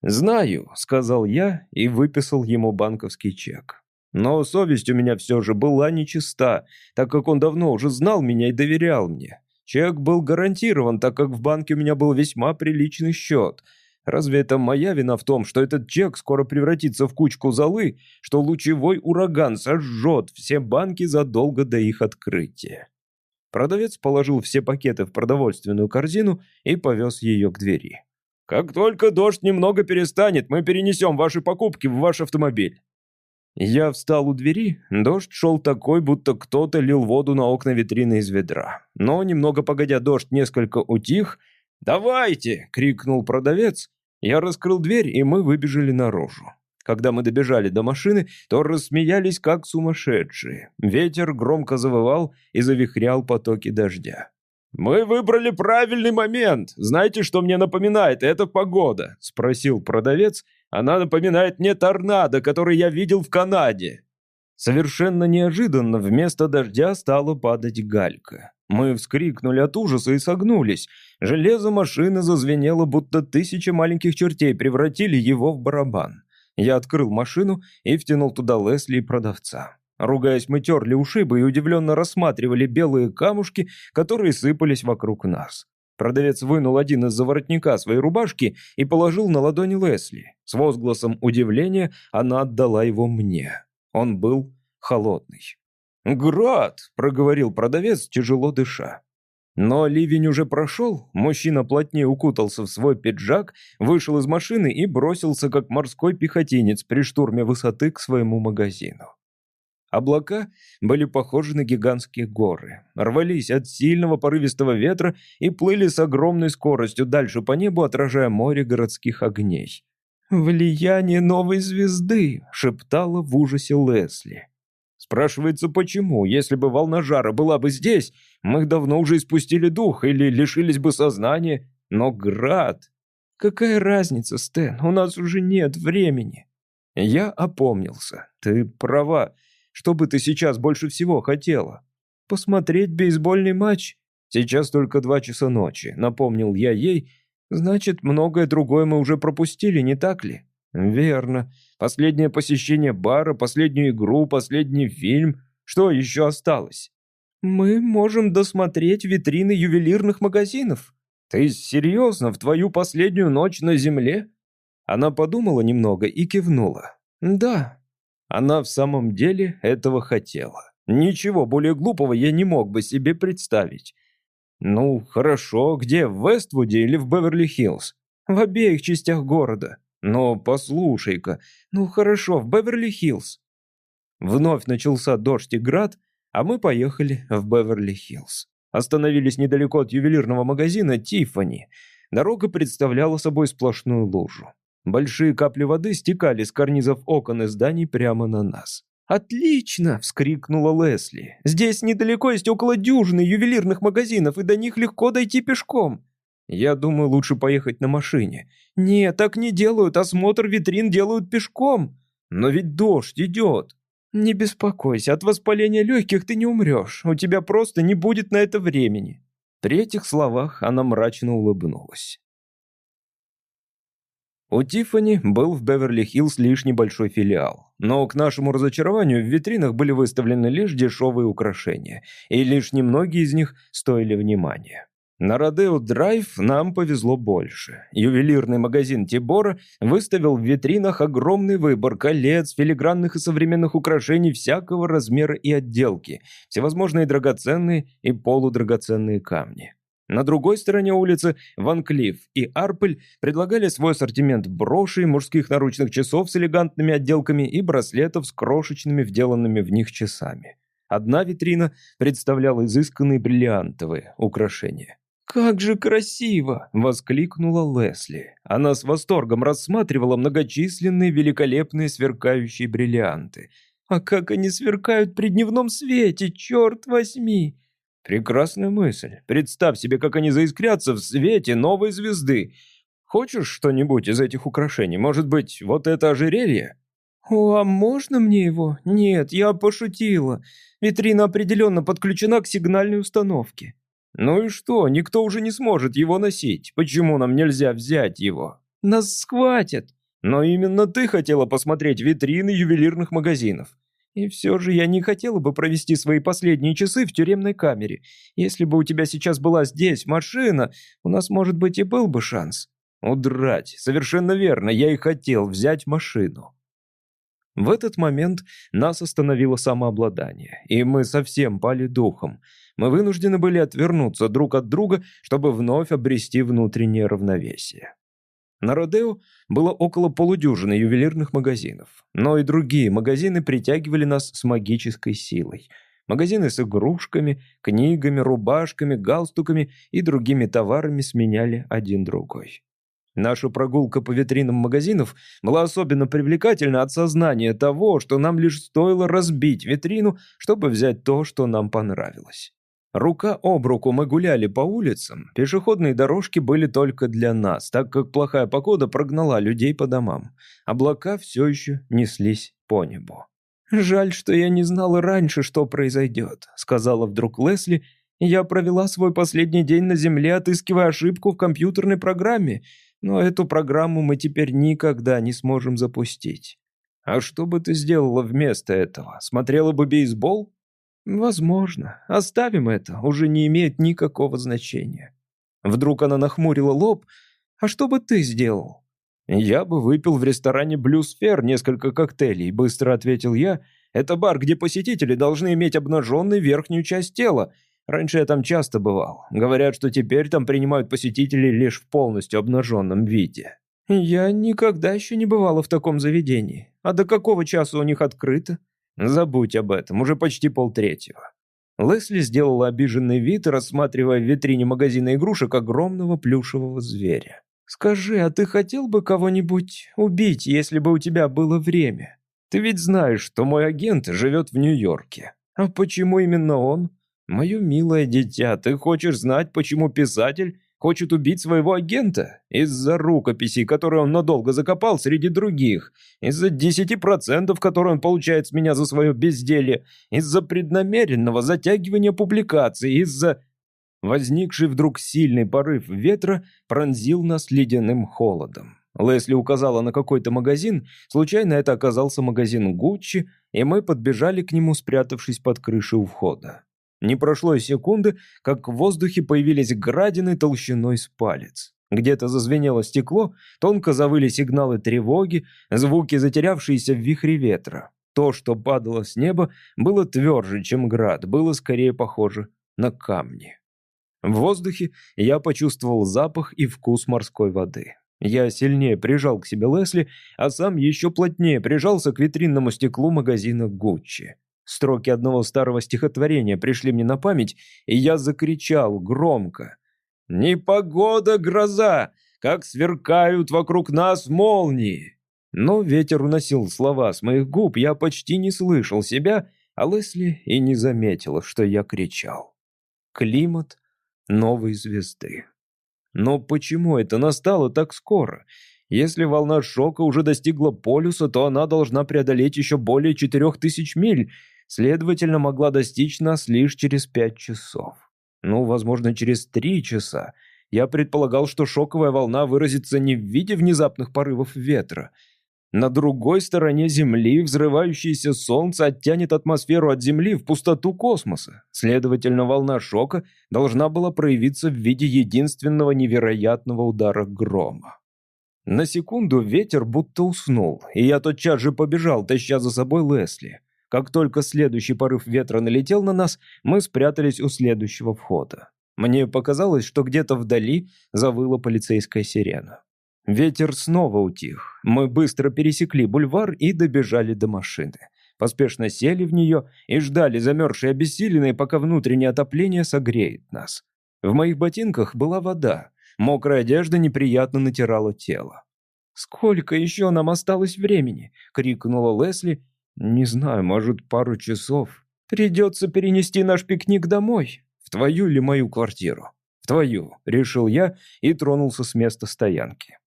«Знаю», — сказал я и выписал ему банковский чек. Но совесть у меня все же была нечиста, так как он давно уже знал меня и доверял мне. Чек был гарантирован, так как в банке у меня был весьма приличный счет — Разве это моя вина в том, что этот чек скоро превратится в кучку золы, что лучевой ураган сожжет все банки задолго до их открытия? Продавец положил все пакеты в продовольственную корзину и повез ее к двери. «Как только дождь немного перестанет, мы перенесем ваши покупки в ваш автомобиль». Я встал у двери, дождь шел такой, будто кто-то лил воду на окна витрины из ведра. Но немного погодя дождь несколько утих. «Давайте!» — крикнул продавец, я раскрыл дверь, и мы выбежали наружу. Когда мы добежали до машины, то рассмеялись как сумасшедшие. Ветер громко завывал и завихрял потоки дождя. «Мы выбрали правильный момент. Знаете, что мне напоминает эта погода?» — спросил продавец. «Она напоминает мне торнадо, который я видел в Канаде». Совершенно неожиданно вместо дождя стала падать галька. Мы вскрикнули от ужаса и согнулись. Железо машины зазвенело, будто тысячи маленьких чертей превратили его в барабан. Я открыл машину и втянул туда Лесли и продавца. Ругаясь, мы терли ушибы и удивленно рассматривали белые камушки, которые сыпались вокруг нас. Продавец вынул один из заворотника своей рубашки и положил на ладони Лесли. С возгласом удивления она отдала его мне. Он был холодный. «Град!» — проговорил продавец, тяжело дыша. Но ливень уже прошел, мужчина плотнее укутался в свой пиджак, вышел из машины и бросился, как морской пехотинец при штурме высоты к своему магазину. Облака были похожи на гигантские горы, рвались от сильного порывистого ветра и плыли с огромной скоростью дальше по небу, отражая море городских огней. «Влияние новой звезды!» — шептала в ужасе Лесли. Спрашивается, почему? Если бы волна жара была бы здесь, мы давно уже испустили дух или лишились бы сознания. Но град... Какая разница, Стэн? У нас уже нет времени. Я опомнился. Ты права. Что бы ты сейчас больше всего хотела? Посмотреть бейсбольный матч? Сейчас только два часа ночи, напомнил я ей. Значит, многое другое мы уже пропустили, не так ли? Верно. Последнее посещение бара, последнюю игру, последний фильм. Что еще осталось? Мы можем досмотреть витрины ювелирных магазинов. Ты серьезно, в твою последнюю ночь на земле? Она подумала немного и кивнула. Да. Она в самом деле этого хотела. Ничего более глупого я не мог бы себе представить. Ну, хорошо, где, в Вествуде или в Беверли-Хиллз? В обеих частях города. Но послушай-ка, ну хорошо, в Беверли-Хиллз. Вновь начался дождь и град, а мы поехали в Беверли-Хиллз. Остановились недалеко от ювелирного магазина «Тиффани». Дорога представляла собой сплошную лужу. Большие капли воды стекали с карнизов окон и зданий прямо на нас. «Отлично!» — вскрикнула Лесли. «Здесь недалеко есть около дюжины ювелирных магазинов, и до них легко дойти пешком. Я думаю, лучше поехать на машине. Нет, так не делают, осмотр витрин делают пешком. Но ведь дождь идет. Не беспокойся, от воспаления легких ты не умрешь. У тебя просто не будет на это времени. При этих словах она мрачно улыбнулась. У Тиффани был в Беверли-Хиллз лишь небольшой филиал. Но к нашему разочарованию в витринах были выставлены лишь дешевые украшения, и лишь немногие из них стоили внимания. На Родео Драйв нам повезло больше. Ювелирный магазин Тибора выставил в витринах огромный выбор колец, филигранных и современных украшений всякого размера и отделки, всевозможные драгоценные и полудрагоценные камни. На другой стороне улицы Ван Клифф и Арпель предлагали свой ассортимент брошей, мужских наручных часов с элегантными отделками и браслетов с крошечными вделанными в них часами. Одна витрина представляла изысканные бриллиантовые украшения. «Как же красиво!» — воскликнула Лесли. Она с восторгом рассматривала многочисленные великолепные сверкающие бриллианты. «А как они сверкают при дневном свете, черт возьми!» «Прекрасная мысль. Представь себе, как они заискрятся в свете новой звезды. Хочешь что-нибудь из этих украшений? Может быть, вот это ожерелье?» «О, а можно мне его? Нет, я пошутила. Витрина определенно подключена к сигнальной установке». «Ну и что? Никто уже не сможет его носить. Почему нам нельзя взять его?» «Нас схватят». «Но именно ты хотела посмотреть витрины ювелирных магазинов. И все же я не хотела бы провести свои последние часы в тюремной камере. Если бы у тебя сейчас была здесь машина, у нас, может быть, и был бы шанс». «Удрать. Совершенно верно. Я и хотел взять машину». В этот момент нас остановило самообладание, и мы совсем пали духом. Мы вынуждены были отвернуться друг от друга, чтобы вновь обрести внутреннее равновесие. На Родео было около полудюжины ювелирных магазинов, но и другие магазины притягивали нас с магической силой. Магазины с игрушками, книгами, рубашками, галстуками и другими товарами сменяли один другой. Наша прогулка по витринам магазинов была особенно привлекательна от сознания того, что нам лишь стоило разбить витрину, чтобы взять то, что нам понравилось. Рука об руку мы гуляли по улицам, пешеходные дорожки были только для нас, так как плохая погода прогнала людей по домам. Облака все еще неслись по небу. «Жаль, что я не знала раньше, что произойдет», — сказала вдруг Лесли. «Я провела свой последний день на Земле, отыскивая ошибку в компьютерной программе, но эту программу мы теперь никогда не сможем запустить. А что бы ты сделала вместо этого? Смотрела бы бейсбол? Возможно. Оставим это, уже не имеет никакого значения. Вдруг она нахмурила лоб. А что бы ты сделал? Я бы выпил в ресторане «Блюсфер» несколько коктейлей, быстро ответил я. Это бар, где посетители должны иметь обнаженную верхнюю часть тела, Раньше я там часто бывал. Говорят, что теперь там принимают посетителей лишь в полностью обнаженном виде. Я никогда еще не бывала в таком заведении. А до какого часа у них открыто? Забудь об этом, уже почти полтретьего. Лесли сделала обиженный вид, рассматривая в витрине магазина игрушек огромного плюшевого зверя. «Скажи, а ты хотел бы кого-нибудь убить, если бы у тебя было время? Ты ведь знаешь, что мой агент живет в Нью-Йорке. А почему именно он? «Мое милое дитя, ты хочешь знать, почему писатель хочет убить своего агента? Из-за рукописей, которые он надолго закопал среди других, из-за десяти процентов, которые он получает с меня за свое безделье, из-за преднамеренного затягивания публикаций, из-за...» Возникший вдруг сильный порыв ветра пронзил нас ледяным холодом. Лесли указала на какой-то магазин, случайно это оказался магазин Гуччи, и мы подбежали к нему, спрятавшись под крышей у входа. Не прошло и секунды, как в воздухе появились градины толщиной с палец. Где-то зазвенело стекло, тонко завыли сигналы тревоги, звуки, затерявшиеся в вихре ветра. То, что падало с неба, было тверже, чем град, было скорее похоже на камни. В воздухе я почувствовал запах и вкус морской воды. Я сильнее прижал к себе Лесли, а сам еще плотнее прижался к витринному стеклу магазина Гуччи. Строки одного старого стихотворения пришли мне на память, и я закричал громко. «Непогода, гроза! Как сверкают вокруг нас молнии!» Но ветер уносил слова с моих губ, я почти не слышал себя, а Лесли и не заметила, что я кричал. Климат новой звезды. Но почему это настало так скоро? Если волна шока уже достигла полюса, то она должна преодолеть еще более четырех тысяч миль, следовательно, могла достичь нас лишь через пять часов. Ну, возможно, через три часа. Я предполагал, что шоковая волна выразится не в виде внезапных порывов ветра. На другой стороне Земли взрывающееся Солнце оттянет атмосферу от Земли в пустоту космоса. Следовательно, волна шока должна была проявиться в виде единственного невероятного удара грома. На секунду ветер будто уснул, и я тотчас же побежал, таща за собой Лесли. Как только следующий порыв ветра налетел на нас, мы спрятались у следующего входа. Мне показалось, что где-то вдали завыла полицейская сирена. Ветер снова утих. Мы быстро пересекли бульвар и добежали до машины. Поспешно сели в нее и ждали замерзшие обессиленные, пока внутреннее отопление согреет нас. В моих ботинках была вода. Мокрая одежда неприятно натирала тело. «Сколько еще нам осталось времени?» — крикнула Лесли. «Не знаю, может, пару часов. Придется перенести наш пикник домой. В твою или мою квартиру?» «В твою», — решил я и тронулся с места стоянки.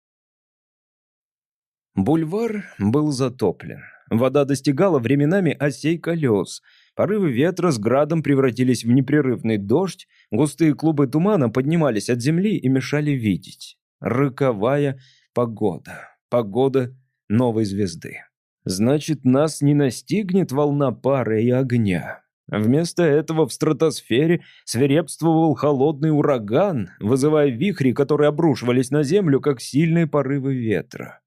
Бульвар был затоплен. Вода достигала временами осей колес. Порывы ветра с градом превратились в непрерывный дождь, густые клубы тумана поднимались от земли и мешали видеть. Роковая погода. Погода новой звезды. Значит, нас не настигнет волна пары и огня. Вместо этого в стратосфере свирепствовал холодный ураган, вызывая вихри, которые обрушивались на Землю, как сильные порывы ветра.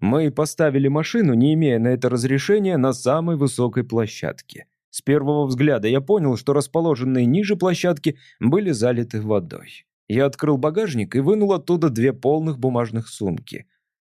Мы поставили машину, не имея на это разрешения, на самой высокой площадке. С первого взгляда я понял, что расположенные ниже площадки были залиты водой. Я открыл багажник и вынул оттуда две полных бумажных сумки.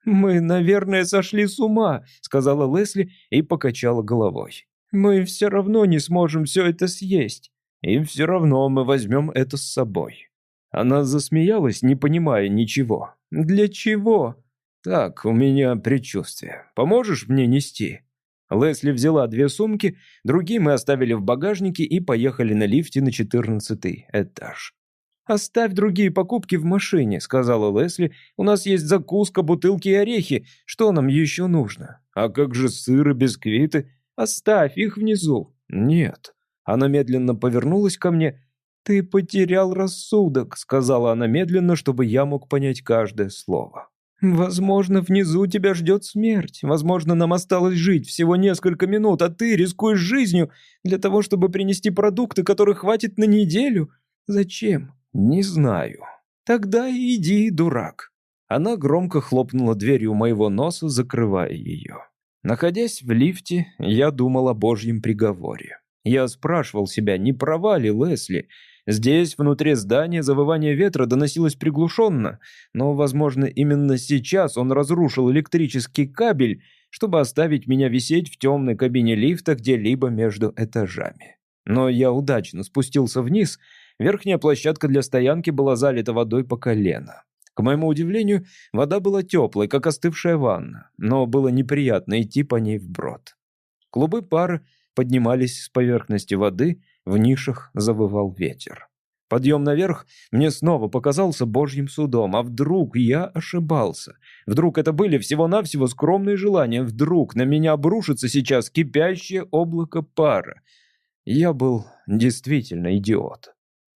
«Мы, наверное, сошли с ума», — сказала Лесли и покачала головой. «Мы все равно не сможем все это съесть. И все равно мы возьмем это с собой». Она засмеялась, не понимая ничего. «Для чего?» «Так, у меня предчувствие. Поможешь мне нести?» Лесли взяла две сумки, другие мы оставили в багажнике и поехали на лифте на четырнадцатый этаж. «Оставь другие покупки в машине», — сказала Лесли. «У нас есть закуска, бутылки и орехи. Что нам еще нужно? А как же сыр и бисквиты? Оставь их внизу». «Нет». Она медленно повернулась ко мне. «Ты потерял рассудок», — сказала она медленно, чтобы я мог понять каждое слово. «Возможно, внизу тебя ждет смерть. Возможно, нам осталось жить всего несколько минут, а ты рискуешь жизнью для того, чтобы принести продукты, которых хватит на неделю. Зачем?» «Не знаю». «Тогда иди, дурак». Она громко хлопнула дверью моего носа, закрывая ее. Находясь в лифте, я думал о божьем приговоре. Я спрашивал себя, не права ли Лесли, Здесь, внутри здания, завывание ветра доносилось приглушенно, но, возможно, именно сейчас он разрушил электрический кабель, чтобы оставить меня висеть в темной кабине лифта где-либо между этажами. Но я удачно спустился вниз, верхняя площадка для стоянки была залита водой по колено. К моему удивлению, вода была теплой, как остывшая ванна, но было неприятно идти по ней вброд. Клубы пара поднимались с поверхности воды, в нишах завывал ветер. Подъем наверх мне снова показался божьим судом. А вдруг я ошибался? Вдруг это были всего-навсего скромные желания? Вдруг на меня обрушится сейчас кипящее облако пара? Я был действительно идиот.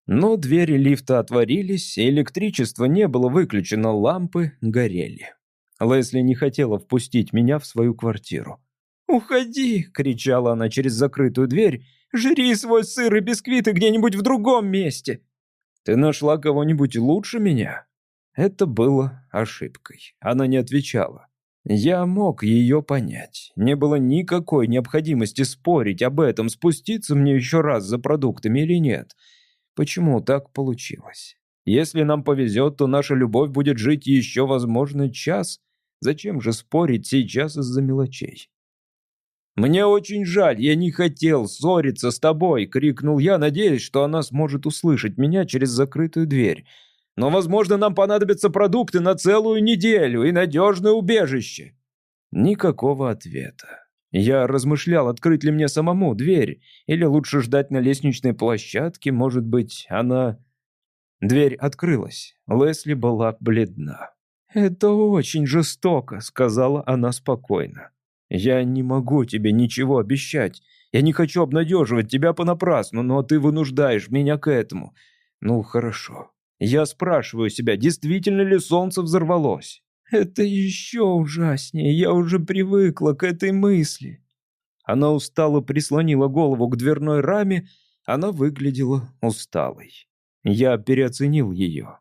Но двери лифта отворились, и электричество не было выключено, лампы горели. Лесли не хотела впустить меня в свою квартиру. «Уходи!» — кричала она через закрытую дверь Жри свой сыр и бисквиты где-нибудь в другом месте. Ты нашла кого-нибудь лучше меня? Это было ошибкой. Она не отвечала. Я мог ее понять. Не было никакой необходимости спорить об этом, спуститься мне еще раз за продуктами или нет. Почему так получилось? Если нам повезет, то наша любовь будет жить еще, возможно, час. Зачем же спорить сейчас из-за мелочей? «Мне очень жаль, я не хотел ссориться с тобой!» — крикнул я, надеясь, что она сможет услышать меня через закрытую дверь. «Но, возможно, нам понадобятся продукты на целую неделю и надежное убежище!» Никакого ответа. Я размышлял, открыть ли мне самому дверь, или лучше ждать на лестничной площадке, может быть, она... Дверь открылась. Лесли была бледна. «Это очень жестоко», — сказала она спокойно. «Я не могу тебе ничего обещать. Я не хочу обнадеживать тебя понапрасну, но ты вынуждаешь меня к этому. Ну, хорошо. Я спрашиваю себя, действительно ли солнце взорвалось?» «Это еще ужаснее. Я уже привыкла к этой мысли». Она устало прислонила голову к дверной раме. Она выглядела усталой. Я переоценил ее.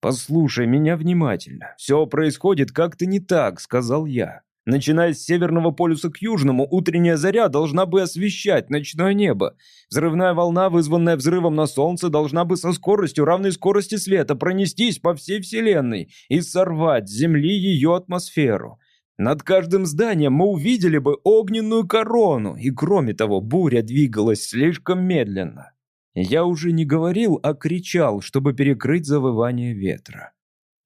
«Послушай меня внимательно. Все происходит как-то не так», — сказал я. Начиная с северного полюса к южному, утренняя заря должна бы освещать ночное небо. Взрывная волна, вызванная взрывом на Солнце, должна бы со скоростью, равной скорости света, пронестись по всей Вселенной и сорвать с Земли ее атмосферу. Над каждым зданием мы увидели бы огненную корону, и кроме того, буря двигалась слишком медленно. Я уже не говорил, а кричал, чтобы перекрыть завывание ветра.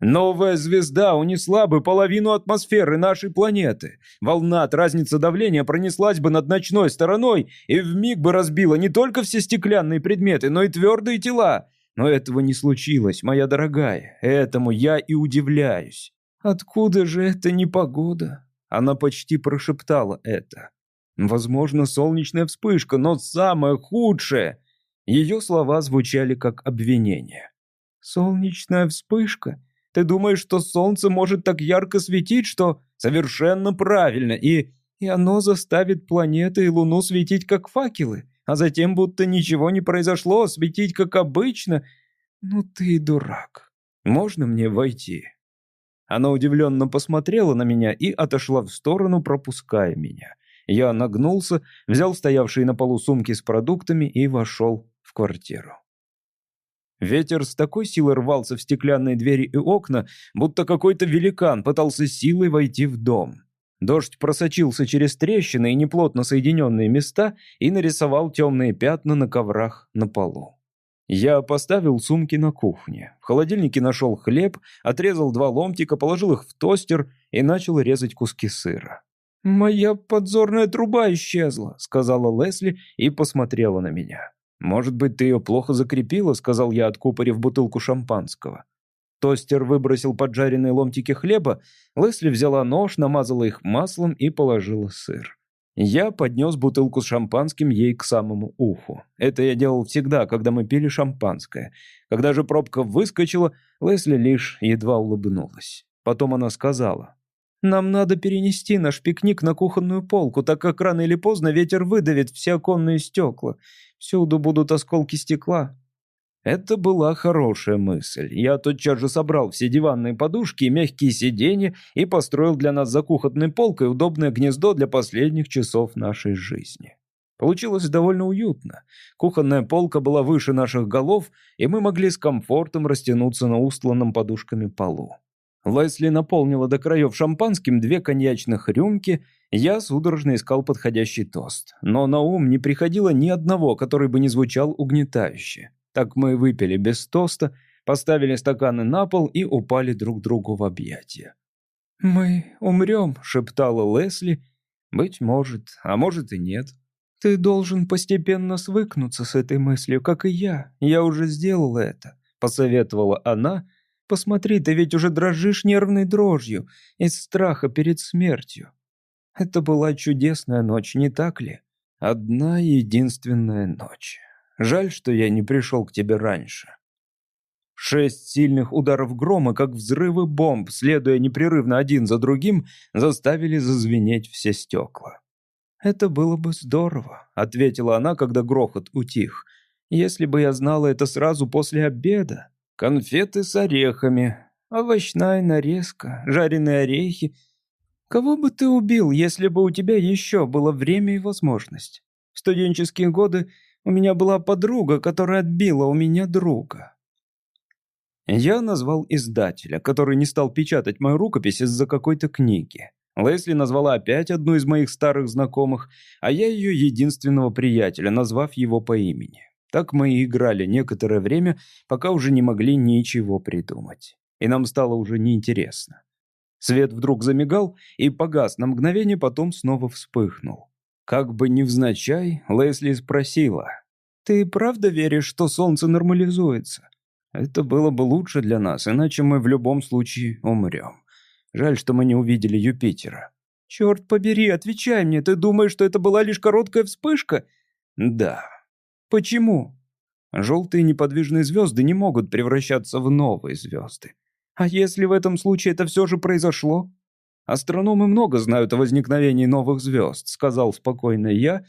Новая звезда унесла бы половину атмосферы нашей планеты. Волна от разницы давления пронеслась бы над ночной стороной и вмиг бы разбила не только все стеклянные предметы, но и твердые тела. Но этого не случилось, моя дорогая. Этому я и удивляюсь. Откуда же это непогода? Она почти прошептала это. Возможно, солнечная вспышка, но самое худшее. Ее слова звучали как обвинение. Солнечная вспышка? Ты думаешь, что солнце может так ярко светить, что совершенно правильно, и, и оно заставит планеты и Луну светить как факелы, а затем будто ничего не произошло, светить как обычно? Ну ты дурак. Можно мне войти?» Она удивленно посмотрела на меня и отошла в сторону, пропуская меня. Я нагнулся, взял стоявшие на полу сумки с продуктами и вошел в квартиру. Ветер с такой силой рвался в стеклянные двери и окна, будто какой-то великан пытался силой войти в дом. Дождь просочился через трещины и неплотно соединенные места и нарисовал темные пятна на коврах на полу. Я поставил сумки на кухне. В холодильнике нашел хлеб, отрезал два ломтика, положил их в тостер и начал резать куски сыра. «Моя подзорная труба исчезла», — сказала Лесли и посмотрела на меня. «Может быть, ты ее плохо закрепила?» — сказал я, откупорив бутылку шампанского. Тостер выбросил поджаренные ломтики хлеба, Лесли взяла нож, намазала их маслом и положила сыр. Я поднес бутылку с шампанским ей к самому уху. Это я делал всегда, когда мы пили шампанское. Когда же пробка выскочила, Лесли лишь едва улыбнулась. Потом она сказала, нам надо перенести наш пикник на кухонную полку, так как рано или поздно ветер выдавит все оконные стекла. Всюду будут осколки стекла». Это была хорошая мысль. Я тотчас же собрал все диванные подушки и мягкие сиденья и построил для нас за кухонной полкой удобное гнездо для последних часов нашей жизни. Получилось довольно уютно. Кухонная полка была выше наших голов, и мы могли с комфортом растянуться на устланном подушками полу. Лесли наполнила до краев шампанским две коньячных рюмки, я судорожно искал подходящий тост. Но на ум не приходило ни одного, который бы не звучал угнетающе. Так мы выпили без тоста, поставили стаканы на пол и упали друг другу в объятия. «Мы умрем», — шептала Лесли. «Быть может, а может и нет. Ты должен постепенно свыкнуться с этой мыслью, как и я. Я уже сделала это», — посоветовала она, — Посмотри, ты ведь уже дрожишь нервной дрожью из страха перед смертью. Это была чудесная ночь, не так ли? Одна единственная ночь. Жаль, что я не пришел к тебе раньше. Шесть сильных ударов грома, как взрывы бомб, следуя непрерывно один за другим, заставили зазвенеть все стекла. «Это было бы здорово», — ответила она, когда грохот утих. «Если бы я знала это сразу после обеда». Конфеты с орехами, овощная нарезка, жареные орехи. Кого бы ты убил, если бы у тебя еще было время и возможность? В студенческие годы у меня была подруга, которая отбила у меня друга. Я назвал издателя, который не стал печатать мою рукопись из-за какой-то книги. Лесли назвала опять одну из моих старых знакомых, а я ее единственного приятеля, назвав его по имени. Так мы и играли некоторое время, пока уже не могли ничего придумать. И нам стало уже неинтересно. Свет вдруг замигал и погас на мгновение, потом снова вспыхнул. Как бы невзначай, Лесли спросила. «Ты правда веришь, что солнце нормализуется? Это было бы лучше для нас, иначе мы в любом случае умрем. Жаль, что мы не увидели Юпитера». «Черт побери, отвечай мне, ты думаешь, что это была лишь короткая вспышка?» «Да», Почему? Желтые неподвижные звезды не могут превращаться в новые звезды. А если в этом случае это все же произошло? Астрономы много знают о возникновении новых звезд, сказал спокойно я.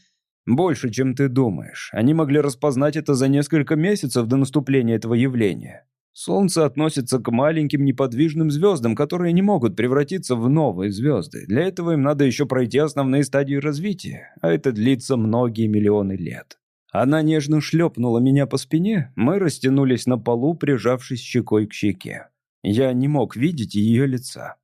Больше, чем ты думаешь. Они могли распознать это за несколько месяцев до наступления этого явления. Солнце относится к маленьким неподвижным звездам, которые не могут превратиться в новые звезды. Для этого им надо еще пройти основные стадии развития, а это длится многие миллионы лет. Она нежно шлепнула меня по спине, мы растянулись на полу, прижавшись щекой к щеке. Я не мог видеть ее лица.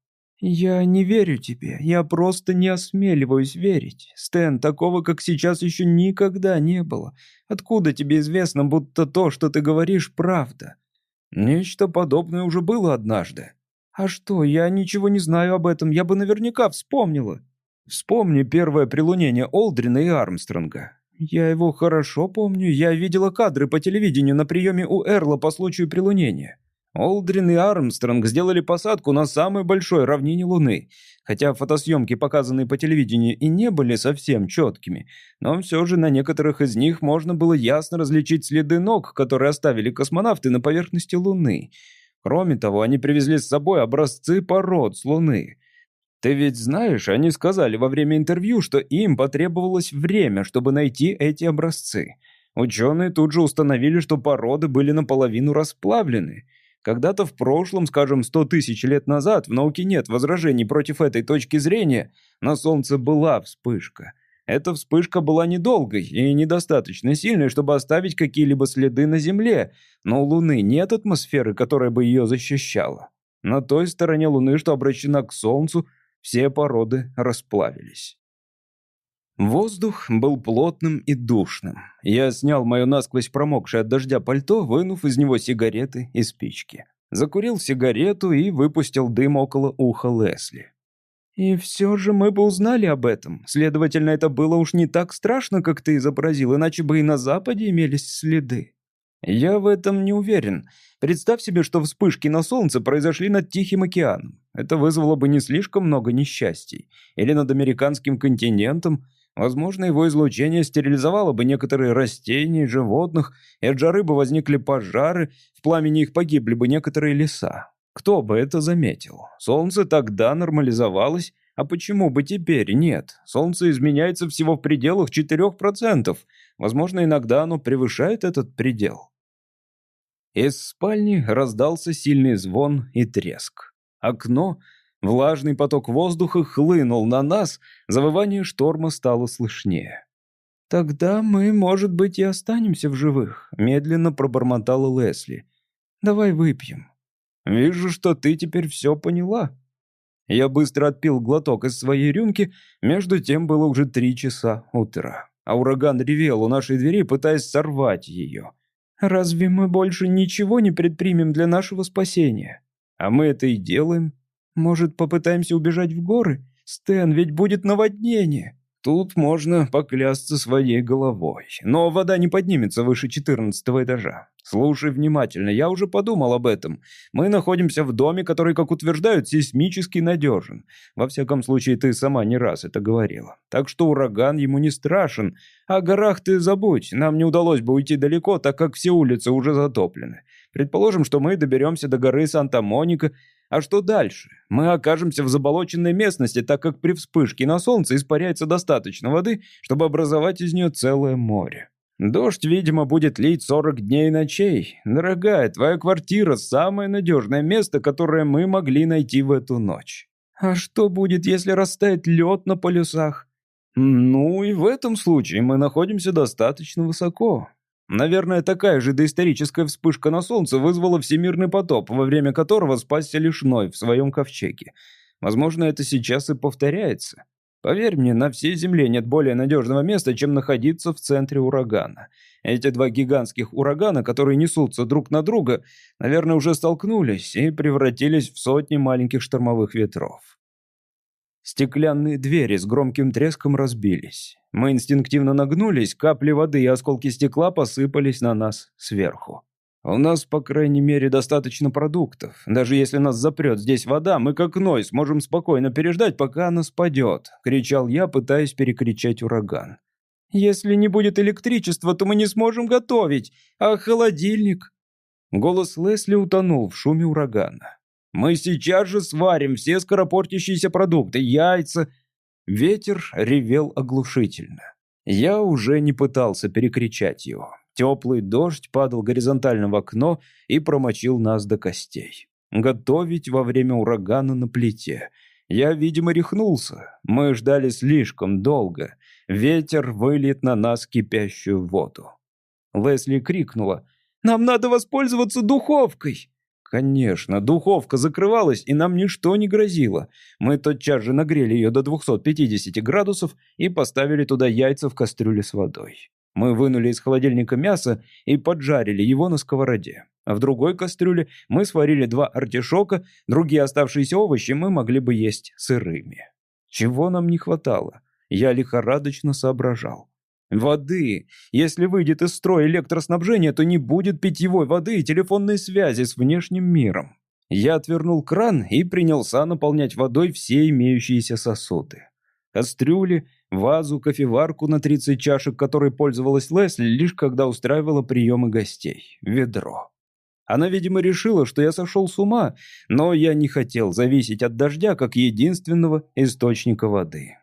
«Я не верю тебе, я просто не осмеливаюсь верить. Стэн, такого, как сейчас, еще никогда не было. Откуда тебе известно, будто то, что ты говоришь, правда?» «Нечто подобное уже было однажды». «А что, я ничего не знаю об этом, я бы наверняка вспомнила». «Вспомни первое прилунение Олдрина и Армстронга. «Я его хорошо помню. Я видела кадры по телевидению на приеме у Эрла по случаю прилунения. Олдрин и Армстронг сделали посадку на самой большой равнине Луны. Хотя фотосъемки, показанные по телевидению, и не были совсем четкими, но все же на некоторых из них можно было ясно различить следы ног, которые оставили космонавты на поверхности Луны. Кроме того, они привезли с собой образцы пород с Луны. Ты ведь знаешь, они сказали во время интервью, что им потребовалось время, чтобы найти эти образцы. Ученые тут же установили, что породы были наполовину расплавлены. Когда-то в прошлом, скажем, сто тысяч лет назад, в науке нет возражений против этой точки зрения, на Солнце была вспышка. Эта вспышка была недолгой и недостаточно сильной, чтобы оставить какие-либо следы на Земле, но у Луны нет атмосферы, которая бы ее защищала. На той стороне Луны, что обращена к Солнцу, все породы расплавились. Воздух был плотным и душным. Я снял мое насквозь промокшее от дождя пальто, вынув из него сигареты и спички. Закурил сигарету и выпустил дым около уха Лесли. «И все же мы бы узнали об этом. Следовательно, это было уж не так страшно, как ты изобразил, иначе бы и на Западе имелись следы». «Я в этом не уверен. Представь себе, что вспышки на Солнце произошли над Тихим океаном. Это вызвало бы не слишком много несчастий. Или над американским континентом. Возможно, его излучение стерилизовало бы некоторые растения и животных, и от жары бы возникли пожары, в пламени их погибли бы некоторые леса. Кто бы это заметил? Солнце тогда нормализовалось, а почему бы теперь нет? Солнце изменяется всего в пределах 4%. Возможно, иногда оно превышает этот предел. Из спальни раздался сильный звон и треск. Окно, влажный поток воздуха хлынул на нас, завывание шторма стало слышнее. «Тогда мы, может быть, и останемся в живых», — медленно пробормотала Лесли. «Давай выпьем». «Вижу, что ты теперь все поняла». Я быстро отпил глоток из своей рюмки, между тем было уже три часа утра, а ураган ревел у нашей двери, пытаясь сорвать ее. Разве мы больше ничего не предпримем для нашего спасения? А мы это и делаем. Может, попытаемся убежать в горы? Стэн, ведь будет наводнение. Тут можно поклясться своей головой. Но вода не поднимется выше четырнадцатого этажа. Слушай внимательно, я уже подумал об этом. Мы находимся в доме, который, как утверждают, сейсмически надежен. Во всяком случае, ты сама не раз это говорила. Так что ураган ему не страшен. О горах ты забудь, нам не удалось бы уйти далеко, так как все улицы уже затоплены. Предположим, что мы доберемся до горы Санта-Моника, а что дальше? Мы окажемся в заболоченной местности, так как при вспышке на солнце испаряется достаточно воды, чтобы образовать из нее целое море. Дождь, видимо, будет лить 40 дней и ночей. Дорогая, твоя квартира – самое надежное место, которое мы могли найти в эту ночь. А что будет, если растает лед на полюсах? Ну и в этом случае мы находимся достаточно высоко. Наверное, такая же доисторическая вспышка на Солнце вызвала всемирный потоп, во время которого спасся лишь Ной в своем ковчеге. Возможно, это сейчас и повторяется. Поверь мне, на всей Земле нет более надежного места, чем находиться в центре урагана. Эти два гигантских урагана, которые несутся друг на друга, наверное, уже столкнулись и превратились в сотни маленьких штормовых ветров. Стеклянные двери с громким треском разбились. Мы инстинктивно нагнулись, капли воды и осколки стекла посыпались на нас сверху. У нас, по крайней мере, достаточно продуктов. Даже если нас запрет здесь вода, мы как Ной сможем спокойно переждать, пока она спадет», — кричал я, пытаясь перекричать ураган. «Если не будет электричества, то мы не сможем готовить. А холодильник?» Голос Лесли утонул в шуме урагана. Мы сейчас же сварим все скоропортящиеся продукты, яйца». Ветер ревел оглушительно. Я уже не пытался перекричать его. Теплый дождь падал горизонтально в окно и промочил нас до костей. Готовить во время урагана на плите. Я, видимо, рехнулся. Мы ждали слишком долго. Ветер выльет на нас кипящую воду. Лесли крикнула. «Нам надо воспользоваться духовкой!» Конечно, духовка закрывалась, и нам ничто не грозило. Мы тотчас же нагрели ее до 250 градусов и поставили туда яйца в кастрюле с водой. Мы вынули из холодильника мясо и поджарили его на сковороде. В другой кастрюле мы сварили два артишока, другие оставшиеся овощи мы могли бы есть сырыми. Чего нам не хватало? Я лихорадочно соображал. Воды. Если выйдет из строя электроснабжение, то не будет питьевой воды и телефонной связи с внешним миром. Я отвернул кран и принялся наполнять водой все имеющиеся сосуды. Кастрюли, вазу, кофеварку на 30 чашек, которой пользовалась Лесли лишь когда устраивала приемы гостей, ведро. Она, видимо, решила, что я сошел с ума, но я не хотел зависеть от дождя как единственного источника воды.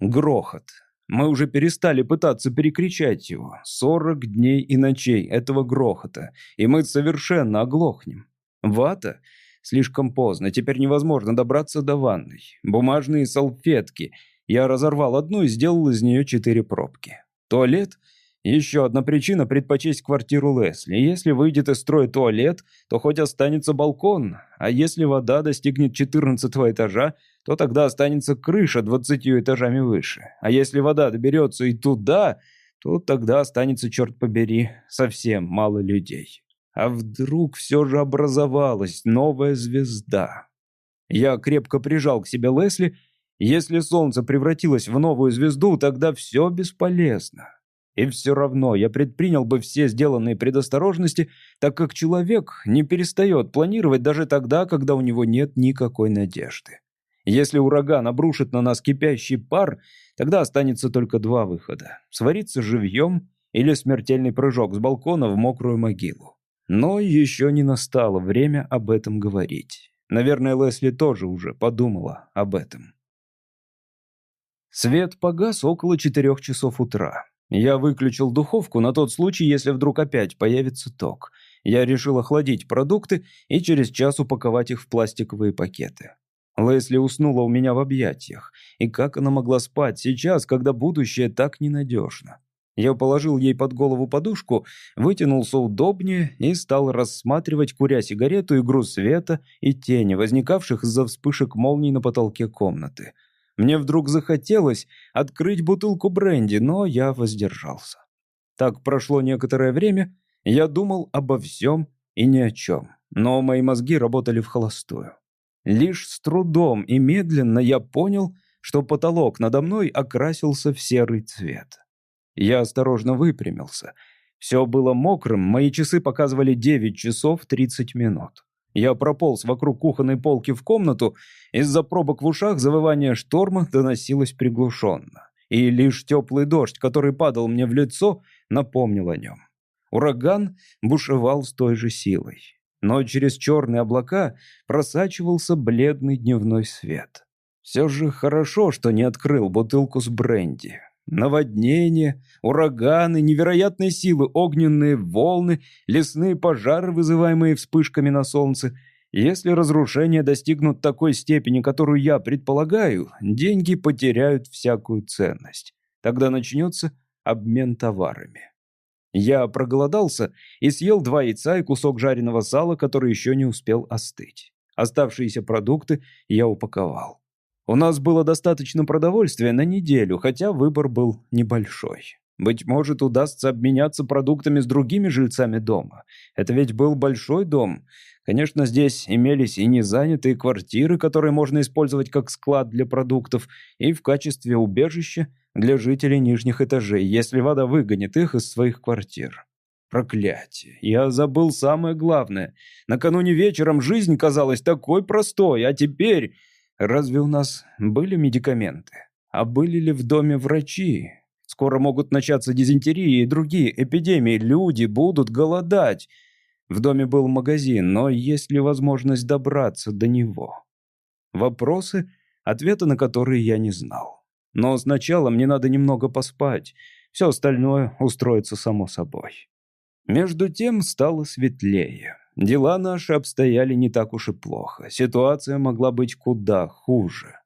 Грохот. Мы уже перестали пытаться перекричать его. Сорок дней и ночей этого грохота, и мы совершенно оглохнем. Вата? Слишком поздно, теперь невозможно добраться до ванной. Бумажные салфетки. Я разорвал одну и сделал из нее четыре пробки. Туалет? Еще одна причина предпочесть квартиру Лесли. Если выйдет из строя туалет, то хоть останется балкон, а если вода достигнет 14 этажа, то тогда останется крыша 20 этажами выше. А если вода доберется и туда, то тогда останется, черт побери, совсем мало людей. А вдруг все же образовалась новая звезда? Я крепко прижал к себе Лесли. Если солнце превратилось в новую звезду, тогда все бесполезно. И все равно я предпринял бы все сделанные предосторожности, так как человек не перестает планировать даже тогда, когда у него нет никакой надежды. Если ураган обрушит на нас кипящий пар, тогда останется только два выхода – свариться живьем или смертельный прыжок с балкона в мокрую могилу. Но еще не настало время об этом говорить. Наверное, Лесли тоже уже подумала об этом. Свет погас около четырех часов утра. Я выключил духовку на тот случай, если вдруг опять появится ток. Я решил охладить продукты и через час упаковать их в пластиковые пакеты. Лесли уснула у меня в объятиях. И как она могла спать сейчас, когда будущее так ненадежно? Я положил ей под голову подушку, вытянулся удобнее и стал рассматривать, куря сигарету, игру света и тени, возникавших из-за вспышек молний на потолке комнаты. Мне вдруг захотелось открыть бутылку бренди, но я воздержался. Так прошло некоторое время, я думал обо всем и ни о чем, но мои мозги работали в холостую. Лишь с трудом и медленно я понял, что потолок надо мной окрасился в серый цвет. Я осторожно выпрямился. Все было мокрым, мои часы показывали 9 часов 30 минут. Я прополз вокруг кухонной полки в комнату, из-за пробок в ушах завывание шторма доносилось приглушенно. И лишь теплый дождь, который падал мне в лицо, напомнил о нем. Ураган бушевал с той же силой но через черные облака просачивался бледный дневной свет. Все же хорошо, что не открыл бутылку с бренди. Наводнения, ураганы, невероятные силы, огненные волны, лесные пожары, вызываемые вспышками на солнце. Если разрушения достигнут такой степени, которую я предполагаю, деньги потеряют всякую ценность. Тогда начнется обмен товарами. Я проголодался и съел два яйца и кусок жареного сала, который еще не успел остыть. Оставшиеся продукты я упаковал. У нас было достаточно продовольствия на неделю, хотя выбор был небольшой. Быть может, удастся обменяться продуктами с другими жильцами дома. Это ведь был большой дом. Конечно, здесь имелись и незанятые квартиры, которые можно использовать как склад для продуктов, и в качестве убежища для жителей нижних этажей, если вода выгонит их из своих квартир. Проклятие. Я забыл самое главное. Накануне вечером жизнь казалась такой простой, а теперь... Разве у нас были медикаменты? А были ли в доме врачи? Скоро могут начаться дизентерии и другие эпидемии. Люди будут голодать. В доме был магазин, но есть ли возможность добраться до него? Вопросы, ответы на которые я не знал. Но сначала мне надо немного поспать. Все остальное устроится само собой. Между тем стало светлее. Дела наши обстояли не так уж и плохо. Ситуация могла быть куда хуже.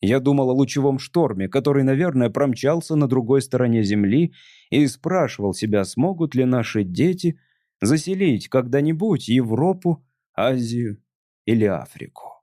Я думал о лучевом шторме, который, наверное, промчался на другой стороне Земли и спрашивал себя, смогут ли наши дети заселить когда-нибудь Европу, Азию или Африку.